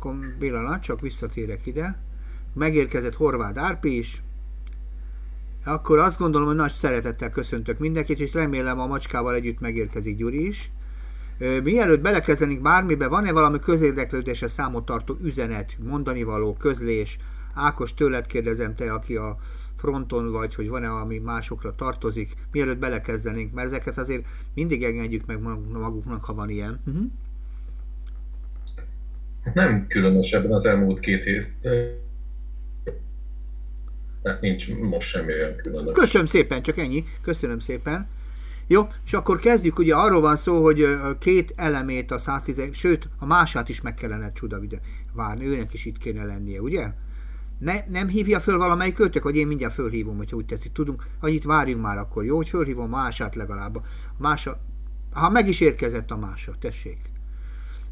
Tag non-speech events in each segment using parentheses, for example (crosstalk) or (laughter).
Akkor pillanat, csak visszatérek ide. Megérkezett Horváth Árpi is. Akkor azt gondolom, hogy nagy szeretettel köszöntök mindenkit, és remélem a macskával együtt megérkezik Gyuri is. Mielőtt belekezdenénk bármibe, van-e valami közérdeklődésre számot tartó üzenet, mondani való, közlés? Ákos, tőled kérdezem te, aki a fronton vagy, hogy van-e, ami másokra tartozik, mielőtt belekezdenénk, mert ezeket azért mindig engedjük meg maguknak, ha van ilyen. Uh-huh. Nem különösebben az elmúlt két hét, mert nincs most semmi olyan különös. Köszönöm szépen, csak ennyi. Köszönöm szépen. Jó, és akkor kezdjük, ugye arról van szó, hogy két elemét a 110, sőt, a mását is meg kellene csuda várni, őnek is itt kéne lennie, ugye? Ne, nem hívja föl valamelyik költök, hogy én mindjárt fölhívom, hogyha úgy tetszik. Tudunk, annyit várjunk már akkor, jó, hogy fölhívom mását legalább. A mása, ha meg is érkezett a mása, tessék.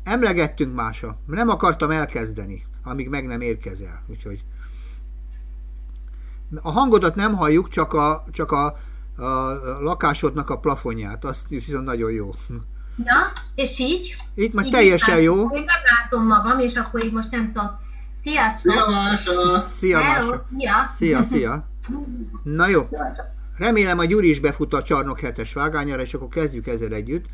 Emlegettünk mása, nem akartam elkezdeni, amíg meg nem érkezel, úgyhogy a hangodat nem halljuk, csak a, csak a, a lakásodnak a plafonját, azt viszont nagyon jó. Na, és így? Itt már teljesen jó. Én meglátom magam, és akkor így most nem tudom. Sziasztok! Szia, Mása! Szia, Mása! Szia, szia! Na jó. Remélem a Gyuri is befut a csarnok hetes vágányára, és akkor kezdjük ezzel együtt.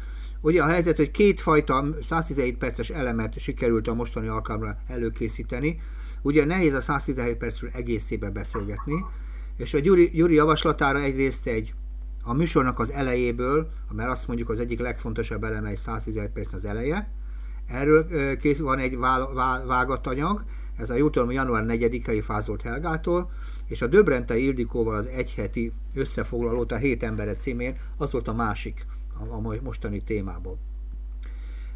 Ugye a helyzet, hogy kétfajta 117 perces elemet sikerült a mostani alkalomra előkészíteni. Ugye nehéz a 117 percről egészében beszélgetni, és a Gyuri, Gyuri javaslatára egyrészt egy a műsornak az elejéből, mert azt mondjuk az egyik legfontosabb eleme egy 117 perc az eleje, erről kész, van egy vágatanyag, ez a tudom, január 4-i fázolt Helgától, és a Döbrente Ildikóval az egyheti összefoglalót a Hét embere címén, az volt a másik a, a mostani témából.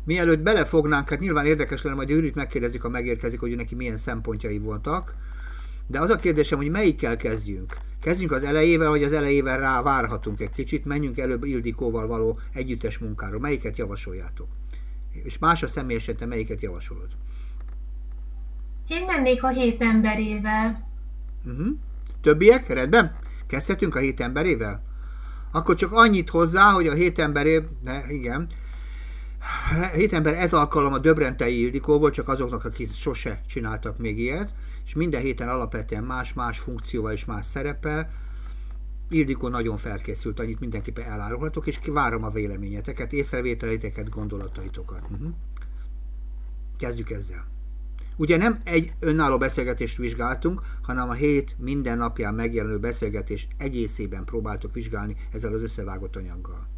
Mielőtt belefognánk, hát nyilván érdekes lenne, majd őrit megkérdezik, ha megérkezik, hogy neki milyen szempontjai voltak, de az a kérdésem, hogy melyikkel kezdjünk? Kezdjünk az elejével, vagy az elejével rá várhatunk egy kicsit, menjünk előbb Ildikóval való együttes munkáról. Melyiket javasoljátok? És más a személyesen te melyiket javasolod? Én mennék a hét emberével. Uh-huh. Többiek? Rendben? Kezdhetünk a hét emberével? Akkor csak annyit hozzá, hogy a hét emberé, ne, igen, hét ember ez alkalom a Döbrentei Ildikó volt, csak azoknak, akik sose csináltak még ilyet, és minden héten alapvetően más-más funkcióval és más szerepel. Ildikó nagyon felkészült, annyit mindenképpen elárulhatok, és várom a véleményeteket, észrevételeiteket, gondolataitokat. Uh-huh. Kezdjük ezzel. Ugye nem egy önálló beszélgetést vizsgáltunk, hanem a hét minden napján megjelenő beszélgetés egészében próbáltuk vizsgálni ezzel az összevágott anyaggal.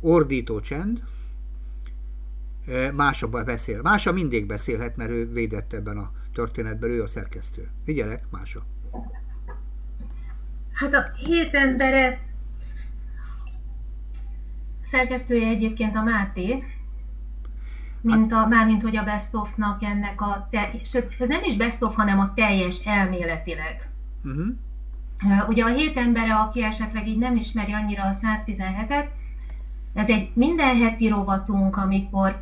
Ordító csend, Mása beszél. Mása mindig beszélhet, mert ő védett ebben a történetben, ő a szerkesztő. Figyelek, Mása. Hát a hét embere szerkesztője egyébként a Máté, mint a, mármint hogy a Best of-nak ennek a, te, sőt, ez nem is Best of, hanem a teljes elméletileg. Uh-huh. Ugye a hét embere, aki esetleg így nem ismeri annyira a 117-et, ez egy minden heti rovatunk, amikor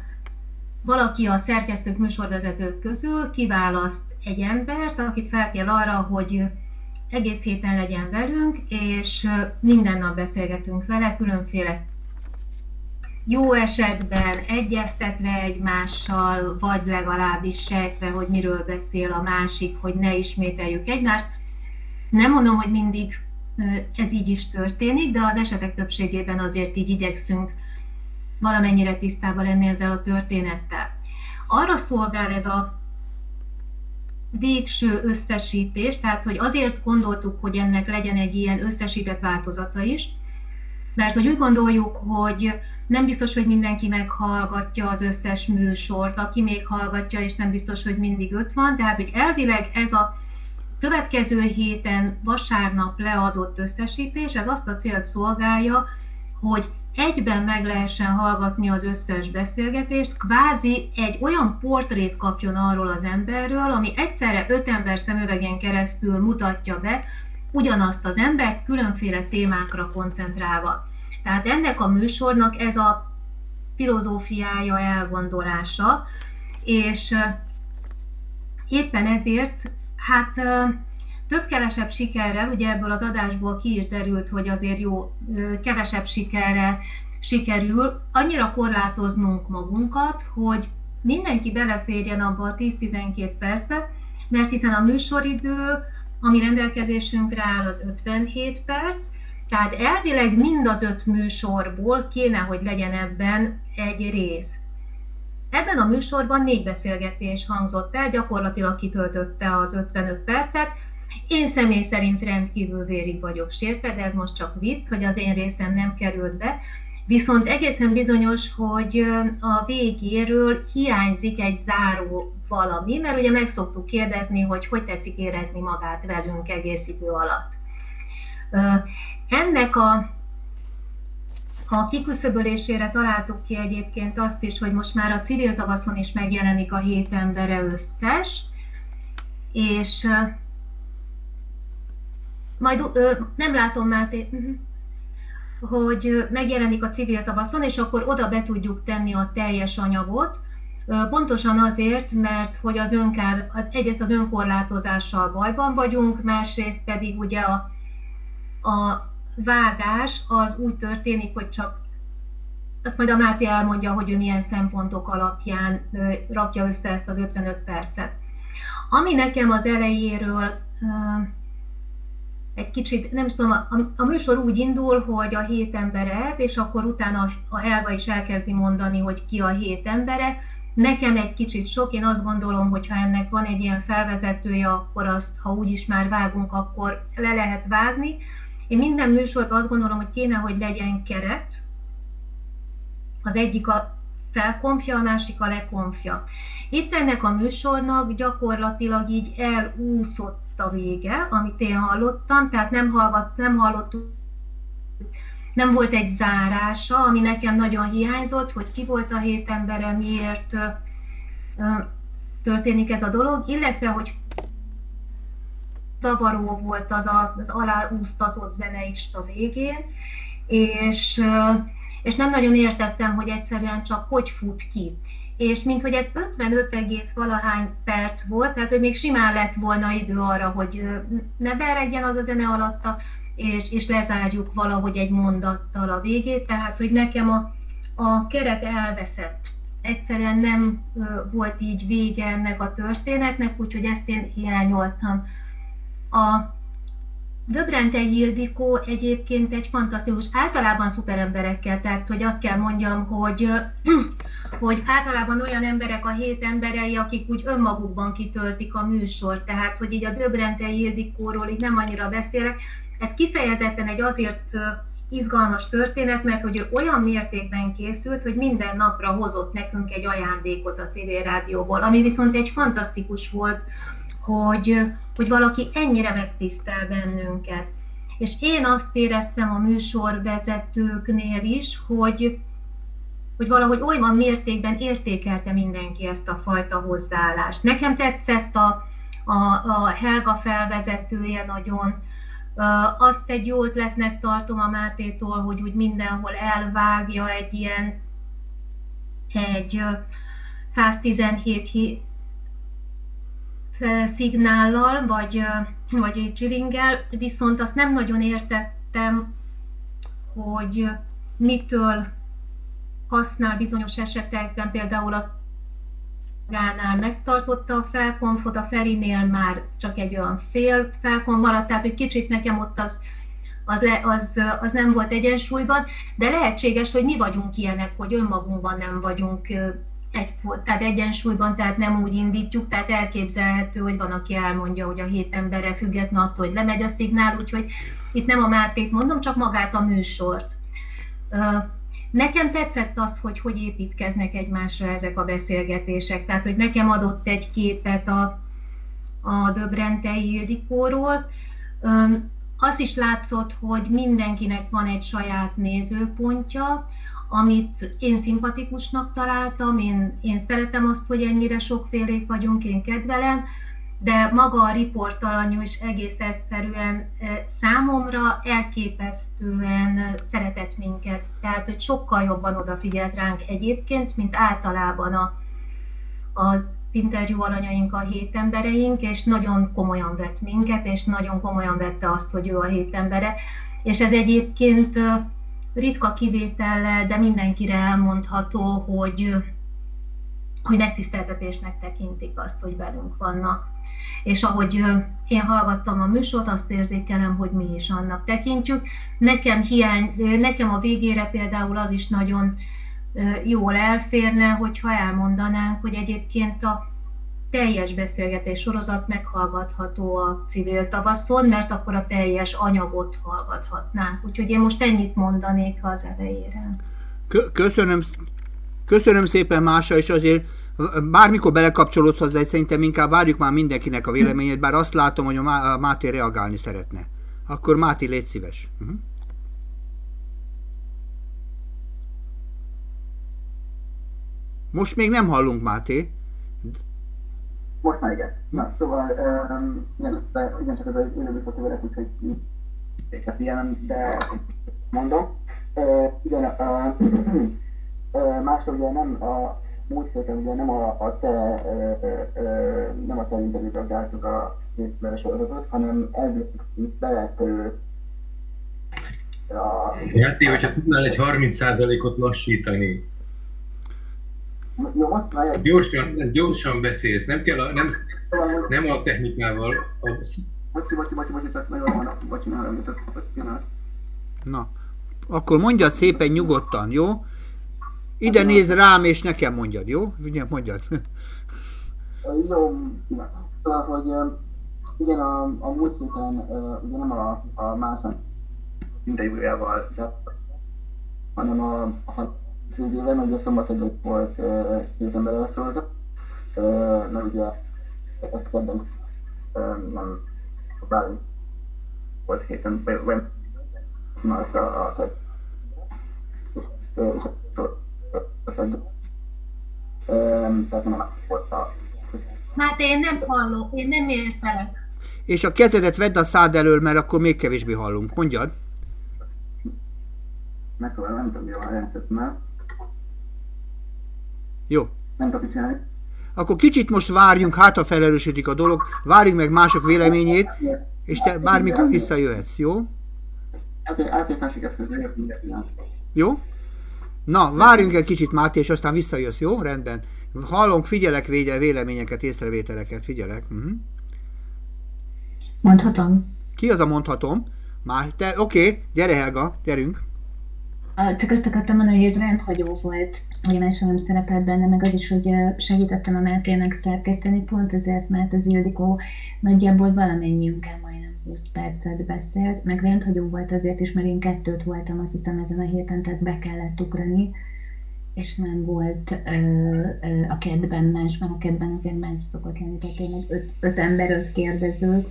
valaki a szerkesztők, műsorvezetők közül kiválaszt egy embert, akit fel kell arra, hogy egész héten legyen velünk, és minden nap beszélgetünk vele, különféle jó esetben egyeztetve egymással, vagy legalábbis sejtve, hogy miről beszél a másik, hogy ne ismételjük egymást. Nem mondom, hogy mindig ez így is történik, de az esetek többségében azért így igyekszünk valamennyire tisztában lenni ezzel a történettel. Arra szolgál ez a végső összesítés, tehát hogy azért gondoltuk, hogy ennek legyen egy ilyen összesített változata is, mert hogy úgy gondoljuk, hogy nem biztos, hogy mindenki meghallgatja az összes műsort, aki még hallgatja, és nem biztos, hogy mindig ott van, tehát hogy elvileg ez a következő héten vasárnap leadott összesítés, ez azt a célt szolgálja, hogy egyben meg lehessen hallgatni az összes beszélgetést, kvázi egy olyan portrét kapjon arról az emberről, ami egyszerre öt ember szemüvegen keresztül mutatja be ugyanazt az embert különféle témákra koncentrálva. Tehát ennek a műsornak ez a filozófiája, elgondolása, és éppen ezért hát több-kevesebb sikerrel, ugye ebből az adásból ki is derült, hogy azért jó, kevesebb sikerrel sikerül annyira korlátoznunk magunkat, hogy mindenki beleférjen abba a 10-12 percbe, mert hiszen a műsoridő, ami rendelkezésünkre áll, az 57 perc, tehát elvileg mind az öt műsorból kéne, hogy legyen ebben egy rész. Ebben a műsorban négy beszélgetés hangzott el, gyakorlatilag kitöltötte az 55 percet. Én személy szerint rendkívül vérig vagyok sértve, de ez most csak vicc, hogy az én részem nem került be. Viszont egészen bizonyos, hogy a végéről hiányzik egy záró valami, mert ugye meg szoktuk kérdezni, hogy hogy tetszik érezni magát velünk egész idő alatt. Ennek a, a kiküszöbölésére találtuk ki egyébként azt is, hogy most már a civil tavaszon is megjelenik a hét embere összes, és majd nem látom Máté, mhm, hogy megjelenik a civil tavaszon, és akkor oda be tudjuk tenni a teljes anyagot, Pontosan azért, mert hogy az önkár, egyrészt az önkorlátozással bajban vagyunk, másrészt pedig ugye a, a vágás az úgy történik, hogy csak azt majd a Máté elmondja, hogy ő milyen szempontok alapján rakja össze ezt az 55 percet. Ami nekem az elejéről egy kicsit, nem tudom, a, a műsor úgy indul, hogy a hét embere ez, és akkor utána a Elva is elkezdi mondani, hogy ki a hét embere. Nekem egy kicsit sok, én azt gondolom, hogy ha ennek van egy ilyen felvezetője, akkor azt, ha úgyis már vágunk, akkor le lehet vágni. Én minden műsorban azt gondolom, hogy kéne, hogy legyen keret. Az egyik a felkonfja, a másik a lekonfja. Itt ennek a műsornak gyakorlatilag így elúszott a vége, amit én hallottam, tehát nem, hallott, nem hallottuk nem volt egy zárása, ami nekem nagyon hiányzott, hogy ki volt a hét embere, miért történik ez a dolog, illetve hogy zavaró volt az a, az aláúztatott zene is a végén, és, és nem nagyon értettem, hogy egyszerűen csak hogy fut ki. És mint hogy ez 55 egész valahány perc volt, tehát hogy még simán lett volna idő arra, hogy ne beregjen az a zene alatta, és, és lezárjuk valahogy egy mondattal a végét, tehát hogy nekem a, a keret elveszett. Egyszerűen nem volt így vége ennek a történetnek, úgyhogy ezt én hiányoltam. A Döbrente Ildikó egyébként egy fantasztikus, általában szuper emberekkel, tehát hogy azt kell mondjam, hogy, (clears throat) hogy általában olyan emberek a hét emberei, akik úgy önmagukban kitöltik a műsor, tehát hogy így a Döbrente Ildikóról így nem annyira beszélek, ez kifejezetten egy azért izgalmas történet, mert hogy ő olyan mértékben készült, hogy minden napra hozott nekünk egy ajándékot a civil rádióból, ami viszont egy fantasztikus volt, hogy, hogy valaki ennyire megtisztel bennünket. És én azt éreztem a műsorvezetőknél is, hogy, hogy valahogy olyan mértékben értékelte mindenki ezt a fajta hozzáállást. Nekem tetszett a, a, a Helga felvezetője nagyon, azt egy jó ötletnek tartom a Mátétól, hogy úgy mindenhol elvágja egy ilyen egy 117 szignállal, vagy, vagy egy csilinggel, viszont azt nem nagyon értettem, hogy mitől használ bizonyos esetekben, például a Gánál megtartotta a felkonfot, a Ferinél már csak egy olyan fél felkon maradt, tehát hogy kicsit nekem ott az, az, le, az, az nem volt egyensúlyban, de lehetséges, hogy mi vagyunk ilyenek, hogy önmagunkban nem vagyunk egy, tehát egyensúlyban, tehát nem úgy indítjuk, tehát elképzelhető, hogy van, aki elmondja, hogy a hét embere független attól, hogy lemegy a szignál, úgyhogy itt nem a Mártét mondom, csak magát a műsort. Nekem tetszett az, hogy hogy építkeznek egymásra ezek a beszélgetések, tehát hogy nekem adott egy képet a, a Döbrentei Ildikóról. Az is látszott, hogy mindenkinek van egy saját nézőpontja, amit én szimpatikusnak találtam, én, én szeretem azt, hogy ennyire sokfélék vagyunk, én kedvelem, de maga a riportalanyú is egész egyszerűen számomra elképesztően szeretett minket. Tehát, hogy sokkal jobban odafigyelt ránk egyébként, mint általában a, az interjú alanyaink, a hét embereink, és nagyon komolyan vett minket, és nagyon komolyan vette azt, hogy ő a hét embere. És ez egyébként ritka kivétellel, de mindenkire elmondható, hogy, hogy megtiszteltetésnek tekintik azt, hogy velünk vannak. És ahogy én hallgattam a műsort, azt érzékelem, hogy mi is annak tekintjük. Nekem hiány, nekem a végére például az is nagyon jól elférne, hogyha elmondanánk, hogy egyébként a teljes beszélgetés sorozat meghallgatható a civil tavaszon, mert akkor a teljes anyagot hallgathatnánk. Úgyhogy én most ennyit mondanék az elejére. Köszönöm, köszönöm szépen Mása, és azért bármikor belekapcsolódsz hozzá, de szerintem inkább várjuk már mindenkinek a véleményét, bár azt látom, hogy a Máté reagálni szeretne. Akkor Máté, légy szíves. Uh-huh. Most még nem hallunk, Máté. Most már igen. Na, szóval, um, igen, de igen, csak ez egy élőműszaki velek, úgyhogy éket ilyen, de mondom. Uh, igen, uh, uh, másra ugye nem a múlt héten ugye nem a, a te uh, uh, nem a te interjúkat zártuk a hétfőre sorozatot, hanem belekerült a... Játé, hogyha tudnál egy 30%-ot lassítani, jó, most már Gyorsan, gyorsan beszélsz, nem kell a, nem, nem a technikával. A... Bocsi, bocsi, bocsi, bocsi, csak nagyon van, bocsi, nem Na, akkor mondjad szépen nyugodtan, jó? Ide néz rám, és nekem mondjad, jó? Ugye, mondjad. Jó, szóval, hogy igen, a, a múlt héten ugye nem a, a Mászan interjújával, hanem a, a mert ugye szombaton volt két ember uh, mert ugye ezt kedden nem Bálint volt héten, vagy, mert a, a tehát nem volt a Hát én nem hallok, én nem értelek. És a kezedet vedd a szád elől, mert akkor még kevésbé hallunk. Mondjad. Megpróbálom, nem tudom, mi a rendszert, mert jó. Nem tudok csinálni. Akkor kicsit most várjunk, hát ha felerősödik a dolog, várjunk meg mások véleményét, és te bármikor visszajöhetsz, jó? Jó? Na, várjunk egy kicsit, Máté, és aztán visszajössz, jó? Rendben. Hallunk, figyelek vége, véleményeket, észrevételeket, figyelek. Uh-huh. Mondhatom. Ki az a mondhatom? Már, te, oké, okay, gyere Helga, gyerünk. Csak azt akartam mondani, hogy ez rendhagyó volt, hogy mese nem szerepelt benne, meg az is, hogy segítettem a Mátének szerkeszteni, pont azért, mert az Ildikó nagyjából valamennyiünkkel majdnem 20 percet beszélt, meg rendhagyó volt azért is, mert én kettőt voltam, azt hiszem ezen a héten, tehát be kellett ugrani, és nem volt ö, ö, a kedben más, mert a kedben azért más szokott lenni, tehát tényleg öt, öt ember, öt kérdező,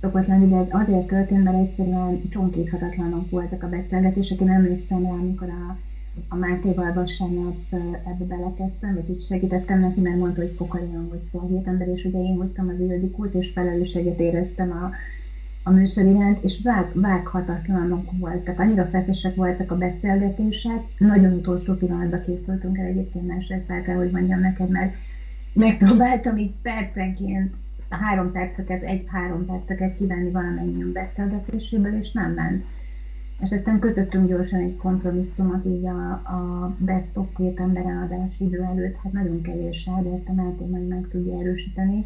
szokott lenni, de ez azért történt, mert egyszerűen csonkíthatatlanok voltak a beszélgetések. Én emlékszem rá, amikor a, a Mátéval vasárnap ebbe belekezdtem, vagy úgy segítettem neki, mert mondta, hogy pokoljon hosszú a hét ember, és ugye én hoztam az Ildikút, és felelősséget éreztem a, a műsor iránt, és vág, vághatatlanok voltak, annyira feszesek voltak a beszélgetések, nagyon utolsó pillanatban készültünk el egyébként másra, ezt el kell, hogy mondjam neked, mert megpróbáltam így percenként a három perceket, egy-három perceket kivenni valamennyiünk beszélgetéséből, és nem ment. És aztán kötöttünk gyorsan egy kompromisszumot így a, a best of két ember adás idő előtt, hát nagyon kevés rá, de ezt a Máté majd meg tudja erősíteni,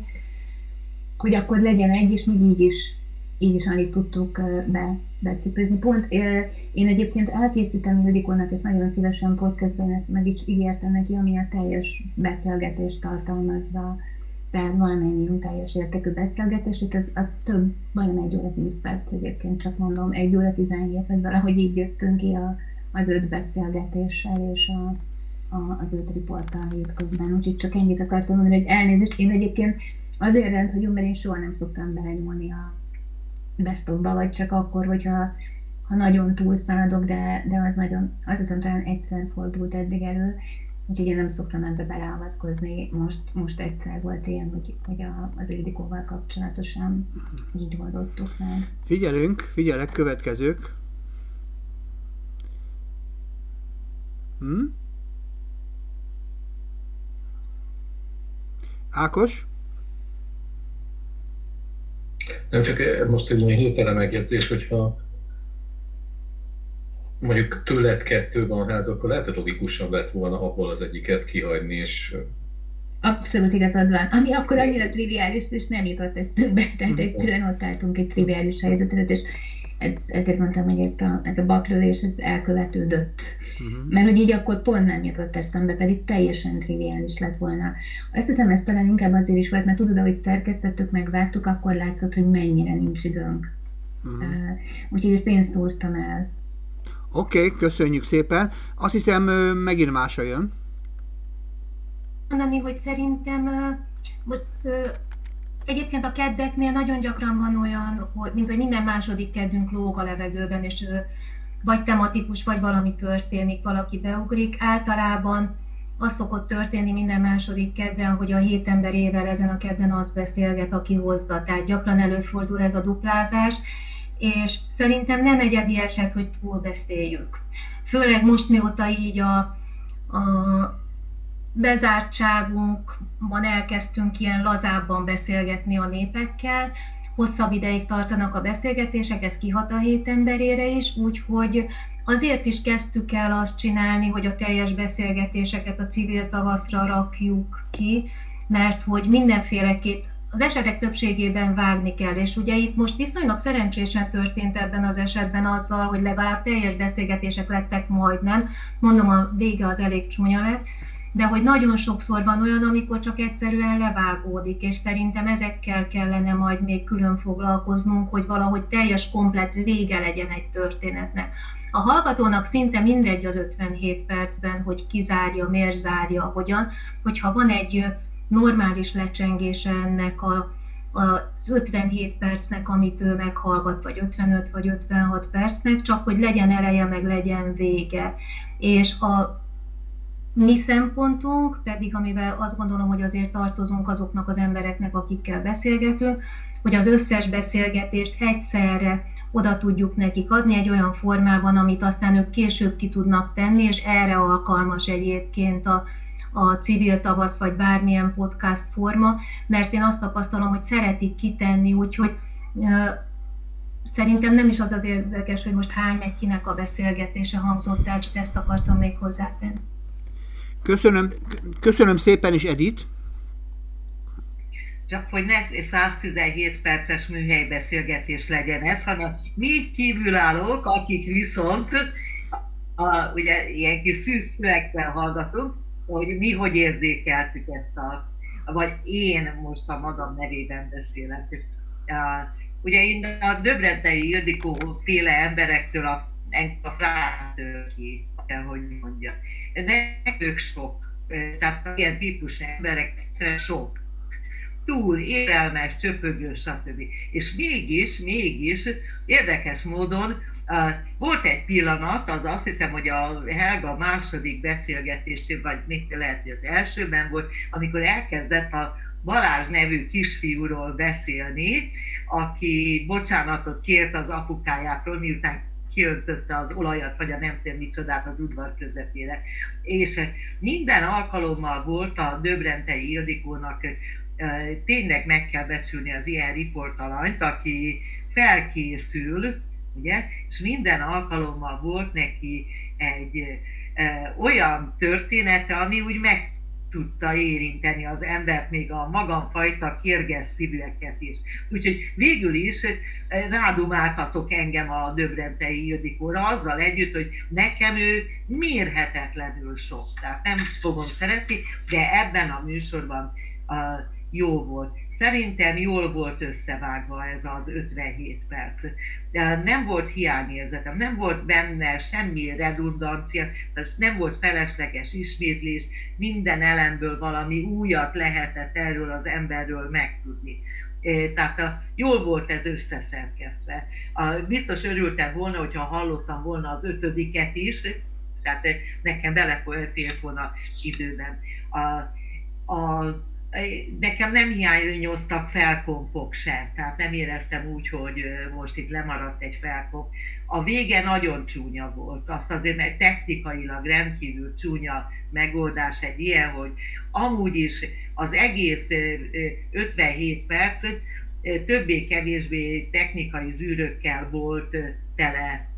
hogy akkor legyen egy, és még így is, így is alig tudtuk be, becipőzni. Pont én egyébként elkészítem Ildikónak, ezt nagyon szívesen podcastben, ezt meg is ígértem neki, ami a teljes beszélgetést tartalmazza tehát valamennyi teljes értékű beszélgetés, itt az, az több, majdnem egy óra 10 perc egyébként, csak mondom, egy óra 17, vagy valahogy így jöttünk ki a, az öt beszélgetéssel és a, a, az öt riporttal hétközben, úgyhogy csak ennyit akartam mondani, hogy elnézést, én egyébként azért rendhagyom, mert én soha nem szoktam belenyúlni a bestokba, vagy csak akkor, hogyha ha nagyon túlszaladok, de, de az nagyon, az hiszem talán egyszer fordult eddig elő, Úgyhogy én nem szoktam ebbe beleavatkozni. Most, most egyszer volt ilyen, hogy, hogy a, az Ildikóval kapcsolatosan így oldottuk meg. Figyelünk, figyelek, következők. Hm? Ákos? Nem csak most egy ilyen hirtelen megjegyzés, hogyha mondjuk tőled kettő van hát, akkor lehet, hogy logikusabb lett volna abból az egyiket kihagyni, és Abszolút igazad van. Ami akkor annyira triviális, és nem jutott többbe, (laughs) tehát egyszerűen ott álltunk egy triviális helyzetet, és ez, ezért mondtam, hogy ezt a, ez a baklövés ez elkövetődött. Uh-huh. Mert hogy így akkor pont nem jutott eszembe, pedig teljesen triviális lett volna. Azt hiszem, ez talán inkább azért is volt, mert tudod, hogy szerkesztettük, megvágtuk, akkor látszott, hogy mennyire nincs időnk. Uh-huh. Uh, úgyhogy ezt én szúrtam el. Oké, okay, köszönjük szépen. Azt hiszem, megint mása jön. Mondani, hogy szerintem most Egyébként a keddeknél nagyon gyakran van olyan, hogy, mint hogy minden második keddünk lóg a levegőben, és vagy tematikus, vagy valami történik, valaki beugrik. Általában az szokott történni minden második kedden, hogy a hét emberével ezen a kedden az beszélget, aki hozza. Tehát gyakran előfordul ez a duplázás, és szerintem nem egyedi eset, hogy túl beszéljük. Főleg most, mióta így a, a bezártságunkban elkezdtünk ilyen lazábban beszélgetni a népekkel, hosszabb ideig tartanak a beszélgetések, ez kihat a hét emberére is, úgyhogy azért is kezdtük el azt csinálni, hogy a teljes beszélgetéseket a civil tavaszra rakjuk ki, mert hogy mindenféleképp az esetek többségében vágni kell, és ugye itt most viszonylag szerencsésen történt ebben az esetben azzal, hogy legalább teljes beszélgetések lettek majdnem, mondom a vége az elég csúnya lett, de hogy nagyon sokszor van olyan, amikor csak egyszerűen levágódik, és szerintem ezekkel kellene majd még külön foglalkoznunk, hogy valahogy teljes, komplet vége legyen egy történetnek. A hallgatónak szinte mindegy az 57 percben, hogy kizárja, miért zárja, hogyan, hogyha van egy normális lecsengése ennek a, az 57 percnek, amit ő meghallgat, vagy 55 vagy 56 percnek, csak hogy legyen eleje, meg legyen vége. És a mi szempontunk pedig, amivel azt gondolom, hogy azért tartozunk azoknak az embereknek, akikkel beszélgetünk, hogy az összes beszélgetést egyszerre oda tudjuk nekik adni egy olyan formában, amit aztán ők később ki tudnak tenni, és erre alkalmas egyébként a, a civil tavasz, vagy bármilyen podcast forma, mert én azt tapasztalom, hogy szeretik kitenni, úgyhogy Szerintem nem is az az érdekes, hogy most hány meg kinek a beszélgetése hangzott el, csak ezt akartam még hozzátenni. Köszönöm, köszönöm szépen is, Edith. Csak hogy ne 117 perces műhelybeszélgetés legyen ez, hanem mi kívülállók, akik viszont a, ugye ilyen kis szűkszülekben hallgatunk, hogy mi hogy érzékeltük ezt a, vagy én most a magam nevében beszélek. Ugye én a Döbrentei Ildikó féle emberektől a, a frátől ki hogy mondja. De ők sok. Tehát ilyen típusú emberek sok. Túl érelmes, csöpögő, stb. És mégis, mégis érdekes módon volt egy pillanat, az azt hiszem, hogy a Helga második beszélgetésében, vagy mit lehet, hogy az elsőben volt, amikor elkezdett a Balázs nevű kisfiúról beszélni, aki bocsánatot kért az apukájától, miután kiöntötte az olajat, vagy a nem tudom micsodát az udvar közepére. És minden alkalommal volt a Döbrentei Ildikónak tényleg meg kell becsülni az ilyen riportalanyt, aki felkészül, ugye, és minden alkalommal volt neki egy e, olyan története, ami úgy meg tudta érinteni az embert, még a magamfajta kérges szívűeket is. Úgyhogy végül is rádumáltatok engem a Döbrentei Ildikóra azzal együtt, hogy nekem ő mérhetetlenül sok. Tehát nem fogom szeretni, de ebben a műsorban uh, jó volt. Szerintem jól volt összevágva ez az 57 perc. De nem volt hiányérzetem, nem volt benne semmi redundancia, nem volt felesleges ismétlés, minden elemből valami újat lehetett erről az emberről megtudni. Tehát jól volt ez összeszerkesztve. A, biztos örültem volna, hogyha hallottam volna az ötödiket is, tehát nekem belefért volna időben. A, a, nekem nem hiányoztak felkonfok sem, tehát nem éreztem úgy, hogy most itt lemaradt egy felkonf. A vége nagyon csúnya volt, azt azért meg technikailag rendkívül csúnya megoldás egy ilyen, hogy amúgy is az egész 57 perc többé-kevésbé technikai zűrökkel volt tele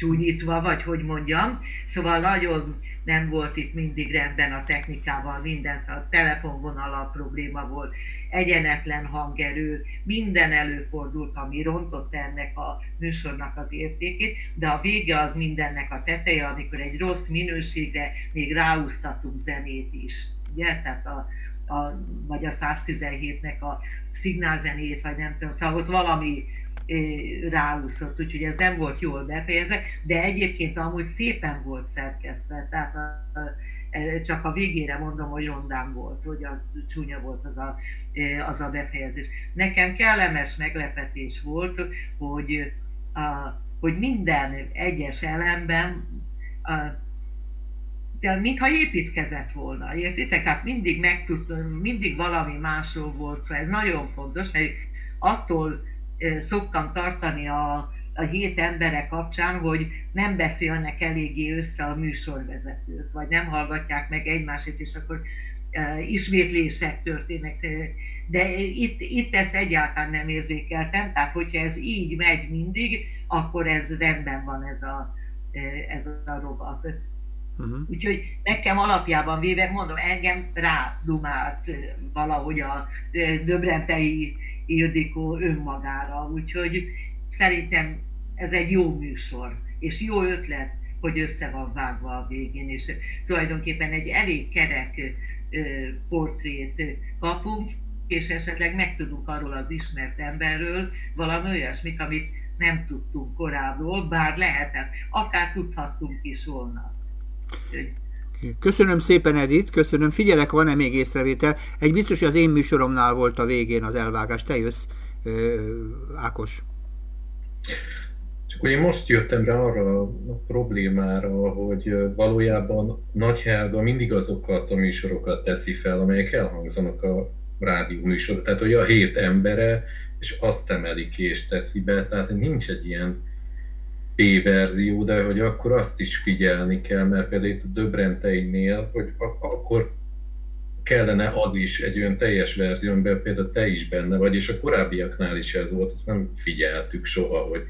csúnyítva, vagy hogy mondjam. Szóval nagyon nem volt itt mindig rendben a technikával, minden, szóval a telefonvonal probléma volt, egyenetlen hangerő, minden előfordult, ami rontott ennek a műsornak az értékét, de a vége az mindennek a teteje, amikor egy rossz minőségre még ráúztatunk zenét is. Ugye? Tehát a, a, vagy a 117-nek a szignálzenét, vagy nem tudom, szóval ott valami ráúszott, úgyhogy ez nem volt jól befejezve, de egyébként amúgy szépen volt szerkesztve, tehát a, a, csak a végére mondom, hogy rondán volt, hogy az csúnya volt az a, az a befejezés. Nekem kellemes meglepetés volt, hogy, a, hogy minden egyes elemben a, de mintha építkezett volna, értitek? Hát mindig megtudtam, mindig valami másról volt, szóval ez nagyon fontos, mert attól szoktam tartani a, a hét emberek kapcsán, hogy nem beszélnek eléggé össze a műsorvezetők, vagy nem hallgatják meg egymásét, és akkor ismétlések történnek. De itt, itt ezt egyáltalán nem érzékeltem, tehát hogyha ez így megy mindig, akkor ez rendben van ez a, ez a rovat. Uh-huh. Úgyhogy nekem alapjában véve, mondom, engem rádumált valahogy a döbrentei Ildikó önmagára, úgyhogy szerintem ez egy jó műsor, és jó ötlet, hogy össze van vágva a végén, és tulajdonképpen egy elég kerek portrét kapunk, és esetleg megtudunk arról az ismert emberről valami olyasmit, amit nem tudtunk korábban, bár lehetett, akár tudhattunk is volna. Köszönöm szépen, Edith, köszönöm. Figyelek, van-e még észrevétel? Egy biztos, hogy az én műsoromnál volt a végén az elvágás. Te jössz, Ákos. Csak én most jöttem rá arra a problémára, hogy valójában Nagy Helga mindig azokat a műsorokat teszi fel, amelyek elhangzanak a rádió műsor. Tehát, hogy a hét embere, és azt emeli ki és teszi be, tehát nincs egy ilyen B-verzió, de hogy akkor azt is figyelni kell, mert például itt a Döbrenteinél, hogy akkor kellene az is egy olyan teljes verzió, amiben például te is benne vagy, és a korábbiaknál is ez volt, ezt nem figyeltük soha, hogy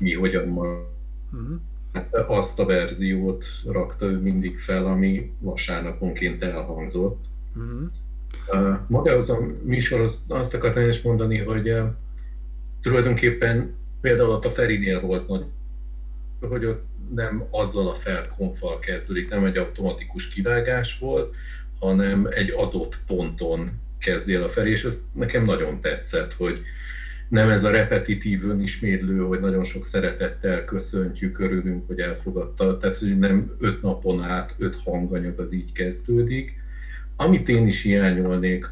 mi hogyan ma uh-huh. azt a verziót rakta ő mindig fel, ami vasárnaponként elhangzott. Uh-huh. Magához a műsorhoz azt akartam is mondani, hogy tulajdonképpen például ott a Ferinél volt nagy hogy ott nem azzal a felkonfal kezdődik, nem egy automatikus kivágás volt, hanem egy adott ponton kezdi el a fel, és ez nekem nagyon tetszett, hogy nem ez a repetitív önismétlő, hogy nagyon sok szeretettel köszöntjük, örülünk, hogy elfogadta, tehát hogy nem öt napon át öt hanganyag az így kezdődik. Amit én is hiányolnék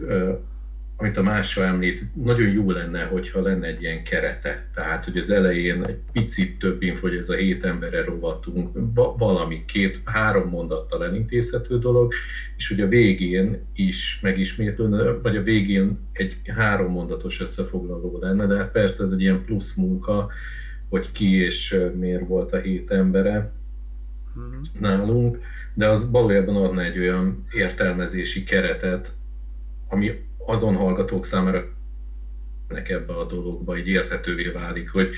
amit a Mása említ, nagyon jó lenne, hogyha lenne egy ilyen kerete. Tehát, hogy az elején egy picit több info, hogy ez a hét emberre rovatunk, valami két-három mondattal elintézhető dolog, és hogy a végén is megismétlődne, vagy a végén egy három mondatos összefoglaló lenne, de hát persze ez egy ilyen plusz munka, hogy ki és miért volt a hét embere uh-huh. nálunk, de az valójában adna egy olyan értelmezési keretet, ami azon hallgatók számára ebbe a dologba így érthetővé válik, hogy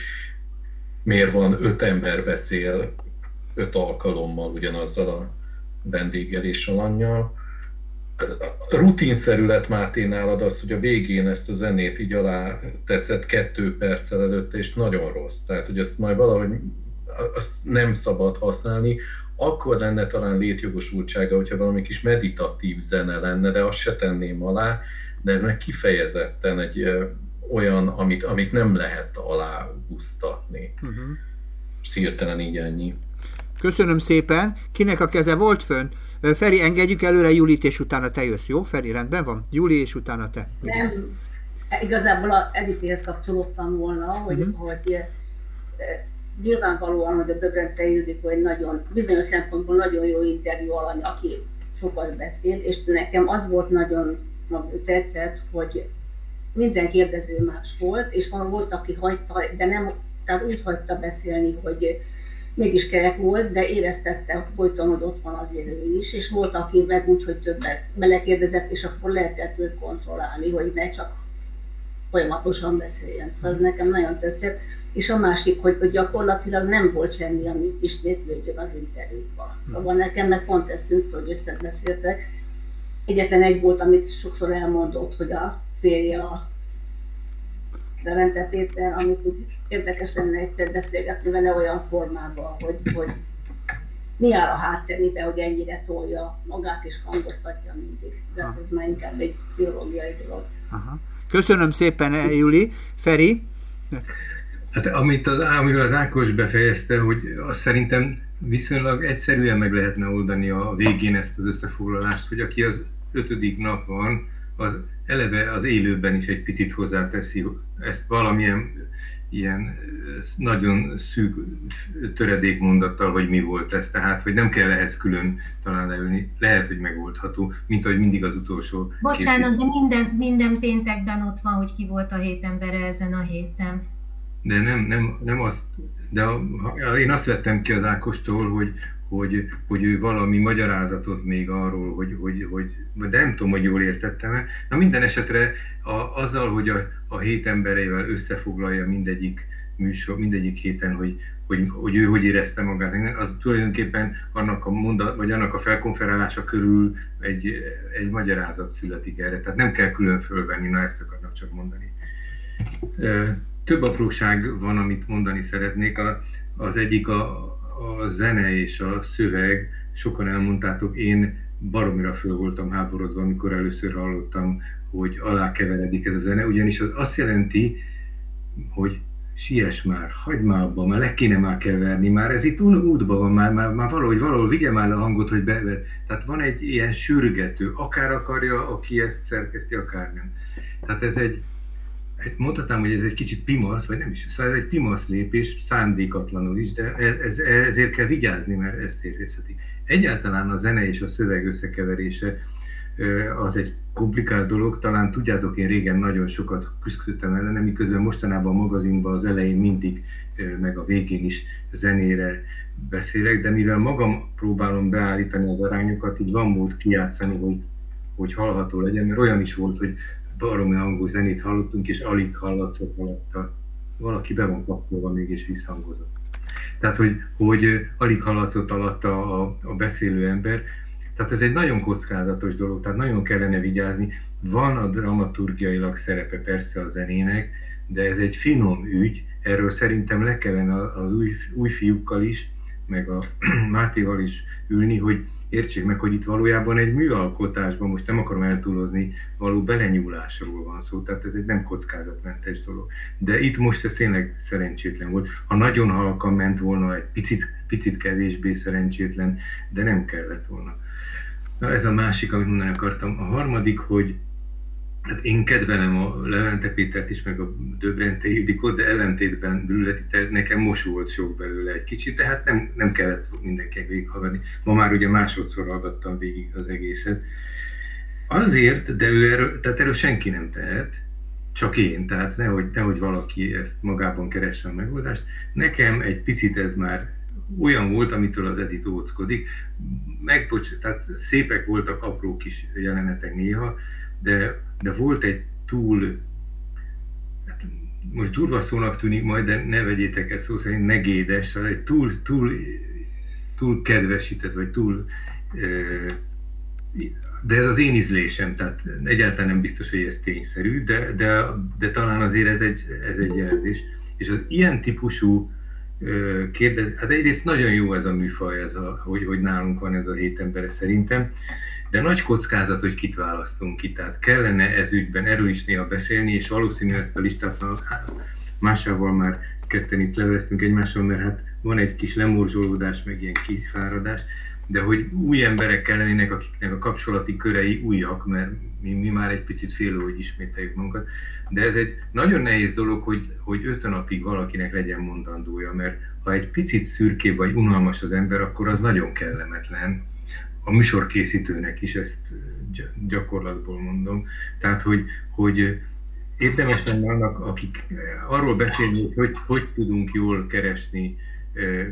miért van öt ember beszél öt alkalommal ugyanazzal a vendéggel és alanyjal. Rutinszerű lett Máté nálad az, hogy a végén ezt a zenét így alá teszed kettő perccel előtte, és nagyon rossz. Tehát, hogy ezt majd valahogy azt nem szabad használni, akkor lenne talán létjogosultsága, hogyha valami kis meditatív zene lenne, de azt se tenném alá, de ez meg kifejezetten egy ö, olyan, amit, amit nem lehet aláhúztatni. Uh-huh. Most hirtelen így ennyi. Köszönöm szépen. Kinek a keze volt fönn? Feri, engedjük előre Julit, és utána te jössz, jó? Feri, rendben van? Juli, és utána te. Nem, igazából a Editéhez kapcsolódtam volna, hogy, uh-huh. hogy nyilvánvalóan, hogy a Döbrente Ildikó egy nagyon, bizonyos szempontból nagyon jó interjú alany, aki sokat beszél, és nekem az volt nagyon tetszett, hogy minden kérdező más volt, és van volt, aki hagyta, de nem, tehát úgy hagyta beszélni, hogy mégis kerek volt, de éreztette folyton, hogy ott van azért ő is, és volt, aki meg úgy, hogy többet belekérdezett, és akkor lehetett őt kontrollálni, hogy ne csak folyamatosan beszéljen. Szóval ez nekem nagyon tetszett. És a másik, hogy, hogy gyakorlatilag nem volt semmi, ami ismétlődjön az interjúban. Szóval nekem meg pont ezt tűnt, hogy összebeszéltek. Egyetlen egy volt, amit sokszor elmondott, hogy a férje a Levente Péter, amit úgy érdekes lenne egyszer beszélgetni vele olyan formában, hogy, hogy mi áll a hátterében, hogy ennyire tolja magát és hangoztatja mindig. De ez már inkább egy pszichológiai dolog. Aha. Köszönöm szépen, Juli. Feri? Hát amit az, amivel az Ákos befejezte, hogy azt szerintem viszonylag egyszerűen meg lehetne oldani a végén ezt az összefoglalást, hogy aki az ötödik nap van, az eleve az élőben is egy picit hozzáteszi ezt valamilyen ilyen nagyon szűk töredékmondattal, hogy mi volt ez. Tehát, hogy nem kell ehhez külön talán leülni. Lehet, hogy megoldható, mint ahogy mindig az utolsó. Bocsánat, de minden, minden péntekben ott van, hogy ki volt a hét embere ezen a héten. De nem, nem, nem azt, de a, én azt vettem ki az Ákostól, hogy, hogy, hogy ő valami magyarázatot még arról, hogy, hogy, hogy de nem tudom, hogy jól értettem-e. Na minden esetre a, azzal, hogy a, a hét embereivel összefoglalja mindegyik műsor, mindegyik héten, hogy, hogy, hogy ő hogy érezte magát, az tulajdonképpen annak a mondat, vagy annak a felkonferálása körül egy, egy magyarázat születik erre. Tehát nem kell külön fölvenni, na ezt akarnak csak mondani. Több apróság van, amit mondani szeretnék. Az egyik a, a zene és a szöveg, sokan elmondtátok, én baromira föl voltam háborodva, amikor először hallottam, hogy alákeveredik ez a zene, ugyanis az azt jelenti, hogy siess már, hagyd már abba, már le kéne már keverni, már ez itt útban van, már, már, már valahogy, valahol vigye már a hangot, hogy beved. Tehát van egy ilyen sürgető, akár akarja, aki ezt szerkeszti, akár nem. Tehát ez egy, mondhatnám, hogy ez egy kicsit pimasz, vagy nem is, szóval ez egy pimasz lépés, szándékatlanul is, de ez, ezért kell vigyázni, mert ezt érezheti. Egyáltalán a zene és a szöveg összekeverése az egy komplikált dolog, talán tudjátok, én régen nagyon sokat küzdöttem ellene, miközben mostanában a magazinban az elején mindig, meg a végén is zenére beszélek, de mivel magam próbálom beállítani az arányokat, így van mód kijátszani, hogy, hogy hallható legyen, mert olyan is volt, hogy baromi hangú zenét hallottunk, és alig hallatszott alatta. Valaki be van kapcsolva, mégis visszhangozott. Tehát, hogy, hogy alig hallatszott alatta a, a beszélő ember. Tehát ez egy nagyon kockázatos dolog, tehát nagyon kellene vigyázni. Van a dramaturgiailag szerepe persze a zenének, de ez egy finom ügy, erről szerintem le kellene az új, új fiúkkal is, meg a (clears throat) Mátéval is ülni, hogy értsék meg, hogy itt valójában egy műalkotásban, most nem akarom eltúlozni, való belenyúlásról van szó, tehát ez egy nem kockázatmentes dolog. De itt most ez tényleg szerencsétlen volt. Ha nagyon halkan ment volna, egy picit, picit kevésbé szerencsétlen, de nem kellett volna. Na ez a másik, amit mondani akartam. A harmadik, hogy Hát én kedvelem a Levente Pétert is, meg a Döbrente Ildikot, de ellentétben Brületi nekem most volt sok belőle egy kicsit, tehát nem, nem kellett mindenkinek végighallgatni. Ma már ugye másodszor hallgattam végig az egészet. Azért, de ő erről, tehát erről senki nem tehet, csak én, tehát nehogy, nehogy valaki ezt magában keresse a megoldást. Nekem egy picit ez már olyan volt, amitől az Edith óckodik. Megbocs, tehát szépek voltak apró kis jelenetek néha, de, de volt egy túl, hát most durva szónak tűnik majd, de ne vegyétek ezt szó szerint negédes, szóval egy túl, túl, túl kedvesített, vagy túl de ez az én ízlésem, tehát egyáltalán nem biztos, hogy ez tényszerű, de, de, de talán azért ez egy, ez egy jelzés. És az ilyen típusú kérdez, hát egyrészt nagyon jó ez a műfaj, ez a, hogy, hogy nálunk van ez a hét embere szerintem, de nagy kockázat, hogy kit választunk ki, tehát kellene ez ügyben erről is néha beszélni, és valószínűleg ezt a listát másával már ketten itt leveztünk egymással, mert hát van egy kis lemorzsolódás, meg ilyen kifáradás, de hogy új emberek kellenének, akiknek a kapcsolati körei újak, mert mi, mi már egy picit félő, hogy ismételjük magunkat, de ez egy nagyon nehéz dolog, hogy, hogy öt napig valakinek legyen mondandója, mert ha egy picit szürkébb vagy unalmas az ember, akkor az nagyon kellemetlen, a műsorkészítőnek is ezt gyakorlatból mondom. Tehát, hogy, hogy érdemes lenne annak, akik arról beszélni, hogy hogy tudunk jól keresni,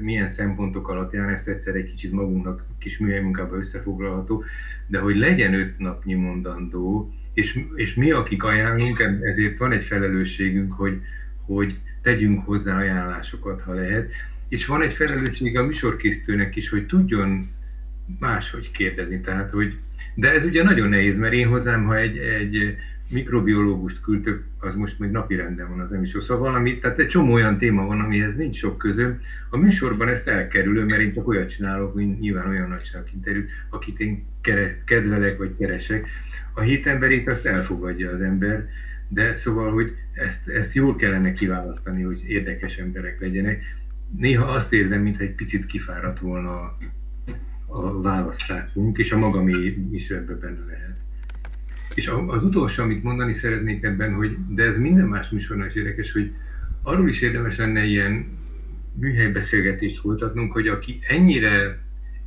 milyen szempontok alapján, ezt egyszer egy kicsit magunknak kis műhely munkába összefoglalható, de hogy legyen öt napnyi mondandó, és, és mi, akik ajánlunk, ezért van egy felelősségünk, hogy, hogy tegyünk hozzá ajánlásokat, ha lehet, és van egy felelősség a műsorkészítőnek is, hogy tudjon máshogy kérdezni, tehát hogy de ez ugye nagyon nehéz, mert én hozzám, ha egy, egy mikrobiológust küldtök, az most még napi renden van az emisó. Szóval valami, tehát egy csomó olyan téma van, amihez nincs sok közöm. A műsorban ezt elkerülöm, mert én csak olyat csinálok, mint nyilván olyan nagyság interjút, akit én kedvelek vagy keresek. A hét emberét azt elfogadja az ember, de szóval, hogy ezt, ezt jól kellene kiválasztani, hogy érdekes emberek legyenek. Néha azt érzem, mintha egy picit kifáradt volna a választásunk, és a magami is ebbe benne lehet. És az utolsó, amit mondani szeretnék ebben, hogy de ez minden más műsornál is érdekes, hogy arról is érdemes lenne ilyen műhelybeszélgetést folytatnunk, hogy aki ennyire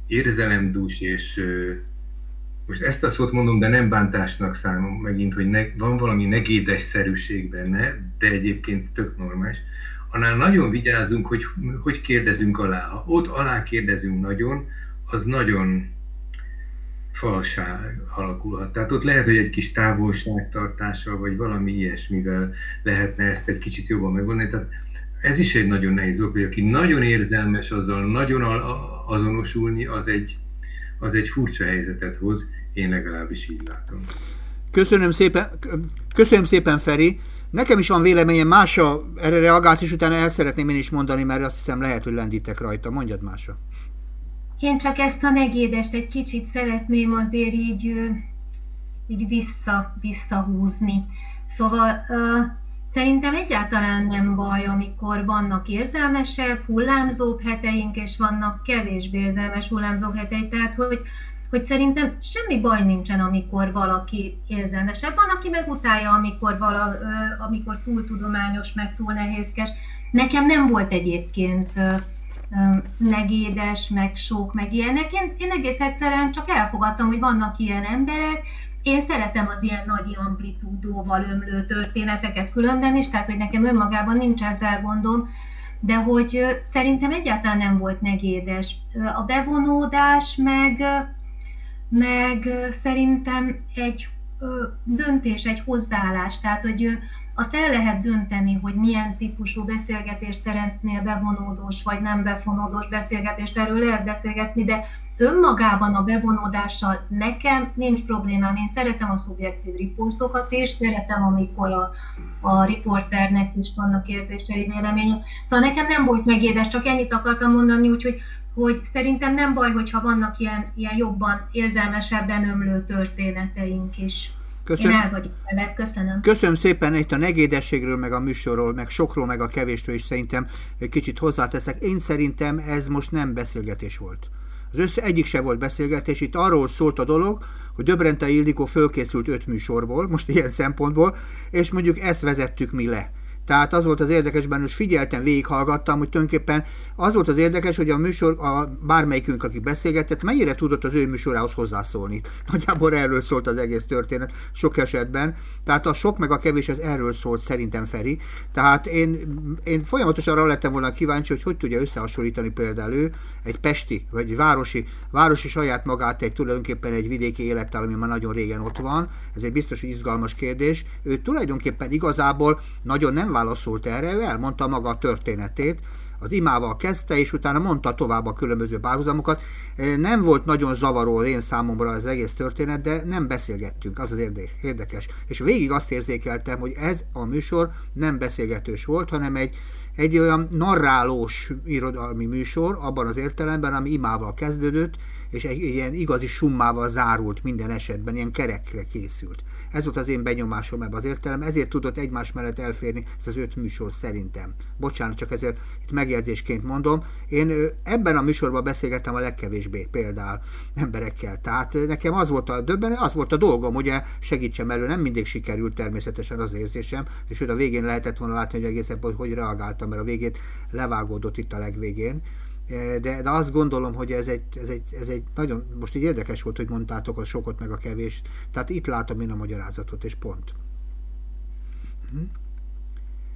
érzelemdús és most ezt a szót mondom, de nem bántásnak számom megint, hogy ne, van valami negédes szerűség benne, de egyébként tök normális, annál nagyon vigyázunk, hogy hogy kérdezünk alá. Ha ott alá kérdezünk nagyon, az nagyon falság alakulhat. Tehát ott lehet, hogy egy kis távolságtartással, vagy valami ilyesmivel lehetne ezt egy kicsit jobban megoldani. Tehát ez is egy nagyon nehéz dolog, hogy aki nagyon érzelmes, azzal nagyon azonosulni, az egy, az egy furcsa helyzetet hoz, én legalábbis így látom. Köszönöm szépen, köszönöm szépen Feri. Nekem is van véleményem, Mása, erre reagálsz, és utána el szeretném én is mondani, mert azt hiszem lehet, hogy lendítek rajta. Mondjad, Mása. Én csak ezt a negédest egy kicsit szeretném azért így, így vissza, visszahúzni. Szóval szerintem egyáltalán nem baj, amikor vannak érzelmesebb, hullámzóbb heteink, és vannak kevésbé érzelmes hullámzóbb heteink. Tehát, hogy, hogy szerintem semmi baj nincsen, amikor valaki érzelmesebb. Van, aki meg utálja, amikor, vala, amikor túl tudományos, meg túl nehézkes. Nekem nem volt egyébként negédes, meg sok, meg ilyenek. Én, én egész egyszerűen csak elfogadtam, hogy vannak ilyen emberek, én szeretem az ilyen nagy amplitúdóval ömlő történeteket különben is, tehát hogy nekem önmagában nincs ezzel gondom, de hogy szerintem egyáltalán nem volt negédes. A bevonódás meg, meg szerintem egy döntés, egy hozzáállás, tehát hogy azt el lehet dönteni, hogy milyen típusú beszélgetést szeretnél, bevonódós vagy nem bevonódós beszélgetést, erről lehet beszélgetni, de önmagában a bevonódással nekem nincs problémám. Én szeretem a szubjektív riportokat és szeretem, amikor a, a riporternek is vannak érzései, véleménye. Szóval nekem nem volt megédes, csak ennyit akartam mondani, úgyhogy hogy szerintem nem baj, hogyha vannak ilyen, ilyen jobban, érzelmesebben ömlő történeteink is. Köszönöm. Én el vagyok vele, köszönöm. Köszönöm szépen itt a negédességről, meg a műsorról, meg sokról, meg a kevésről is szerintem kicsit hozzáteszek. Én szerintem ez most nem beszélgetés volt. Az össze egyik se volt beszélgetés, itt arról szólt a dolog, hogy Döbrente Ildikó fölkészült öt műsorból, most ilyen szempontból, és mondjuk ezt vezettük mi le. Tehát az volt az érdekes benne, hogy figyeltem, végighallgattam, hogy tulajdonképpen az volt az érdekes, hogy a műsor, a bármelyikünk, aki beszélgetett, mennyire tudott az ő műsorához hozzászólni. (laughs) Nagyjából erről szólt az egész történet sok esetben. Tehát a sok meg a kevés az erről szólt szerintem Feri. Tehát én, én folyamatosan arra lettem volna kíváncsi, hogy hogy tudja összehasonlítani például ő egy pesti, vagy egy városi, városi saját magát egy tulajdonképpen egy vidéki élettel, ami már nagyon régen ott van. Ez egy biztos, hogy izgalmas kérdés. Ő tulajdonképpen igazából nagyon nem válaszolt erre, ő elmondta maga a történetét, az imával kezdte, és utána mondta tovább a különböző párhuzamokat. Nem volt nagyon zavaró én számomra az egész történet, de nem beszélgettünk, az az érdekes. És végig azt érzékeltem, hogy ez a műsor nem beszélgetős volt, hanem egy, egy olyan narrálós irodalmi műsor, abban az értelemben, ami imával kezdődött, és egy, egy ilyen igazi summával zárult minden esetben, ilyen kerekre készült. Ez volt az én benyomásom ebben az értelem, ezért tudott egymás mellett elférni ez az öt műsor szerintem. Bocsánat, csak ezért itt megjegyzésként mondom. Én ebben a műsorban beszélgettem a legkevésbé például emberekkel. Tehát nekem az volt a döbben, az volt a dolgom, ugye segítsem elő, nem mindig sikerült természetesen az érzésem, és hogy a végén lehetett volna látni, hogy egészen hogy reagáltam, mert a végét levágódott itt a legvégén de, de azt gondolom, hogy ez egy, ez, egy, ez egy nagyon, most így érdekes volt, hogy mondtátok a sokot meg a kevés, tehát itt látom én a magyarázatot, és pont. Hm?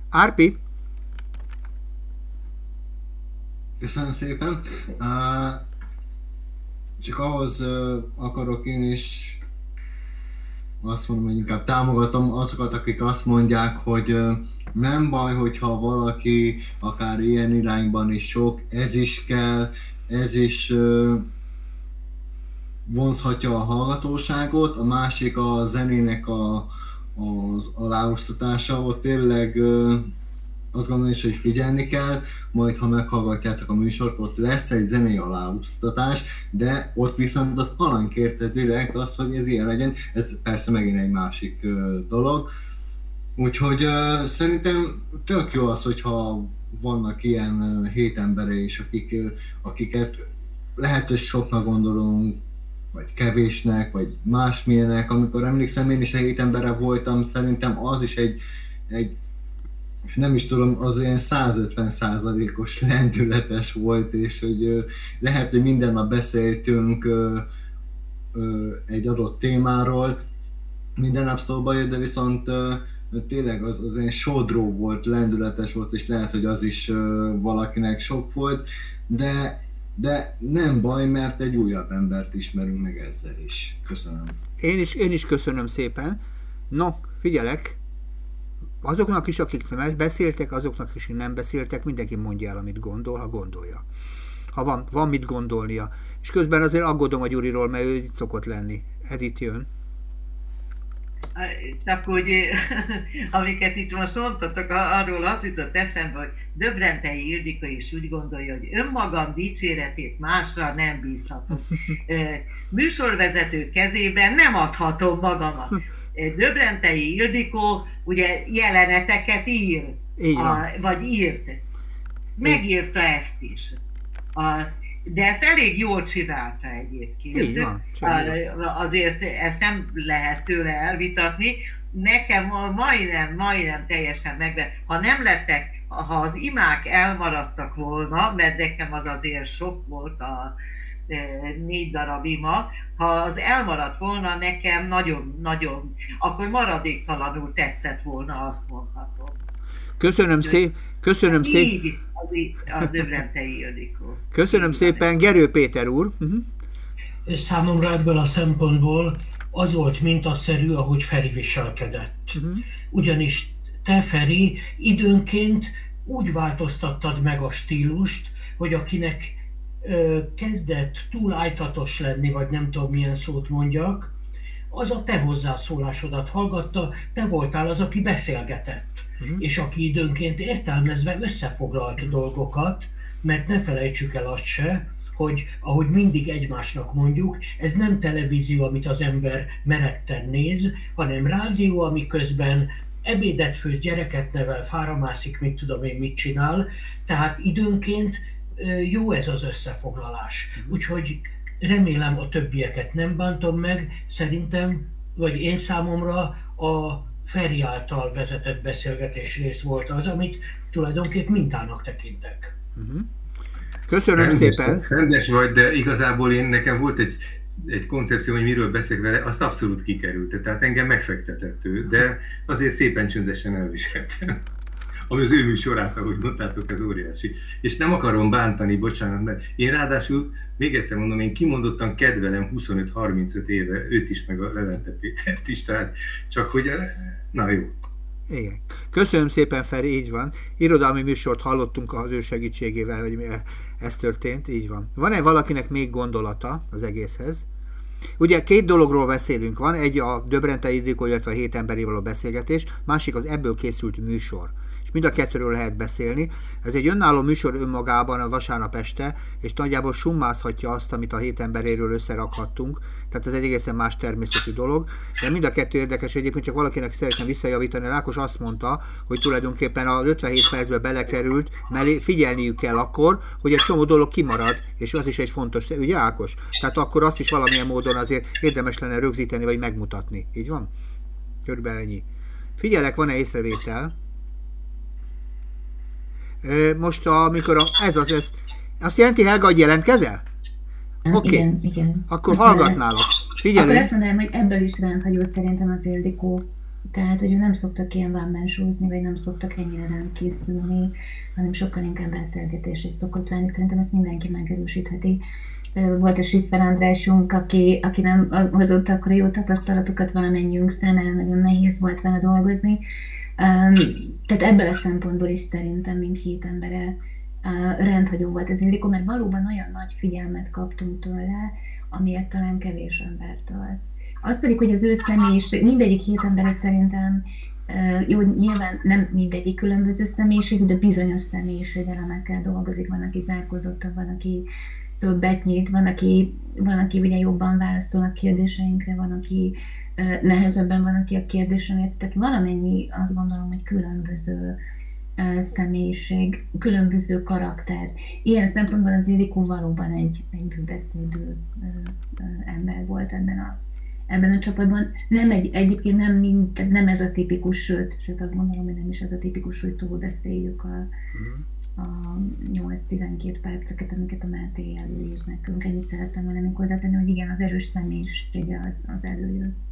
Árpi? Köszönöm szépen. Uh, csak ahhoz uh, akarok én is azt mondom, hogy inkább támogatom azokat, akik azt mondják, hogy nem baj, hogyha valaki akár ilyen irányban is sok, ez is kell, ez is vonzhatja a hallgatóságot, a másik a zenének a, az aláosztatása, ott tényleg azt gondolom is, hogy figyelni kell, majd ha meghallgatjátok a műsort, ott lesz egy zenei aláúsztatás, de ott viszont az alany kérte direkt azt, hogy ez ilyen legyen, ez persze megint egy másik dolog. Úgyhogy uh, szerintem tök jó az, hogyha vannak ilyen hét embere is, akik, akiket lehet, hogy soknak gondolunk, vagy kevésnek, vagy másmilyenek. Amikor emlékszem, én is egy hét emberre voltam, szerintem az is egy, egy nem is tudom, az ilyen 150 százalékos (laughs) lendületes volt, és hogy lehet, hogy minden nap beszéltünk egy adott témáról, minden nap szóba jött, de viszont tényleg az, az ilyen sodró volt, lendületes volt, és lehet, hogy az is valakinek sok volt, de, de nem baj, mert egy újabb embert ismerünk meg ezzel is. Köszönöm. Én is, én is köszönöm szépen. No, figyelek, azoknak is, akik beszéltek, azoknak is, akik nem beszéltek, mindenki mondja el, amit gondol, ha gondolja. Ha van, van mit gondolnia. És közben azért aggódom a Gyuriról, mert ő itt szokott lenni. Edith jön. Csak hogy (laughs) amiket itt most mondtatok, arról az jutott eszembe, hogy Döbrentei Ildika is úgy gondolja, hogy önmagam dicséretét másra nem bízhatom. (laughs) Műsorvezető kezében nem adhatom magamat. Döbrentei Ildikó ugye jeleneteket ír, a, vagy írt. Megírta ezt is. A, de ezt elég jól csinálta egyébként. Így van, Azért ezt nem lehet tőle elvitatni. Nekem majdnem, majdnem teljesen megve. Ha nem lettek, ha az imák elmaradtak volna, mert nekem az azért sok volt a e, négy darab ima, ha az elmaradt volna nekem nagyon-nagyon, akkor maradéktalanul tetszett volna, azt mondhatom. Köszönöm szépen. Köszönöm szépen. Az Döbrentei Ildikó. Köszönöm szépen, Gerő Péter úr. Uh-huh. Számomra ebből a szempontból az volt mintaszerű, ahogy Feri viselkedett. Uh-huh. Ugyanis te, Feri, időnként úgy változtattad meg a stílust, hogy akinek ö, kezdett túl ájtatos lenni, vagy nem tudom milyen szót mondjak, az a te hozzászólásodat hallgatta, te voltál az, aki beszélgetett uh-huh. és aki időnként értelmezve összefoglalt uh-huh. dolgokat, mert ne felejtsük el azt se, hogy ahogy mindig egymásnak mondjuk, ez nem televízió, amit az ember meretten néz, hanem rádió, ami közben ebédet főz, gyereket nevel, fáramászik, mit tudom én, mit csinál. Tehát időnként jó ez az összefoglalás. Úgyhogy remélem a többieket nem bántom meg, szerintem, vagy én számomra a Feri által vezetett beszélgetés rész volt az, amit tulajdonképp mintának tekintek. Uh-huh. Köszönöm rendes, szépen! Rendes vagy, de igazából én nekem volt egy, egy koncepció, hogy miről beszélek vele, azt abszolút kikerült, tehát engem megfektetett ő, de azért szépen csöndesen elviseltem ami az ő műsorát, ahogy mondtátok, ez óriási. És nem akarom bántani, bocsánat, mert én ráadásul, még egyszer mondom, én kimondottan kedvelem 25-35 éve őt is, meg a Levente Pétert is, tehát csak hogy, na jó. Igen. Köszönöm szépen, Feri, így van. Irodalmi műsort hallottunk az ő segítségével, hogy ez történt, így van. Van-e valakinek még gondolata az egészhez? Ugye két dologról beszélünk, van egy a Döbrentei Ildikó, illetve a hét emberével a beszélgetés, másik az ebből készült műsor és mind a kettőről lehet beszélni. Ez egy önálló műsor önmagában a vasárnap este, és nagyjából summázhatja azt, amit a hét emberéről összerakhattunk, tehát ez egy egészen más természetű dolog, de mind a kettő érdekes, egyébként csak valakinek szeretne visszajavítani, Ákos azt mondta, hogy tulajdonképpen az 57 percbe belekerült, mellé figyelniük kell akkor, hogy egy csomó dolog kimarad, és az is egy fontos, ugye Ákos? Tehát akkor azt is valamilyen módon azért érdemes lenne rögzíteni, vagy megmutatni. Így van? Körülbelül ennyi. Figyelek, van-e észrevétel? Most, amikor a, ez az, ez, azt jelenti, Helga, hogy jelentkezel? Hát Oké, okay. igen, igen. Akkor hát, hallgatnálok. Figyelj. Akkor azt mondanám, hogy ebből is rendhagyó szerintem az Ildikó. Tehát, hogy ő nem szoktak ilyen vámmensúzni, vagy nem szoktak ennyire rám készülni, hanem sokkal inkább beszélgetés is szokott lenni. Szerintem ezt mindenki megerősítheti. volt a Sütfer Andrásunk, aki, aki nem hozott akkor jó tapasztalatokat valamennyiünk számára, nagyon nehéz volt vele dolgozni. Tehát ebből a szempontból is szerintem, mint hét embere rendhagyó volt az Ildikó, mert valóban olyan nagy figyelmet kaptunk tőle, amiért talán kevés embertől. Az pedig, hogy az ő személyiség, mindegyik hét embere szerintem jó, nyilván nem mindegyik különböző személyiség, de bizonyos személyiségelemekkel dolgozik. Van, aki zárkozottabb, van, aki többet nyit, van, aki, van, aki ugye jobban válaszol a kérdéseinkre, van, aki nehezebben van, aki a kérdésen tehát valamennyi azt gondolom, hogy különböző személyiség, különböző karakter. Ilyen szempontból az Ildikó valóban egy, egy bűbeszédő ember volt ebben a ebben a csapatban. Nem egy, egyébként nem, mint, nem ez a tipikus, sőt, sőt azt gondolom, hogy nem is ez a tipikus, hogy túlbeszéljük a, a 8-12 perceket, amiket a Máté előírt nekünk. Ennyit szerettem volna még hozzátenni, hogy igen, az erős személyisége az, az előjött.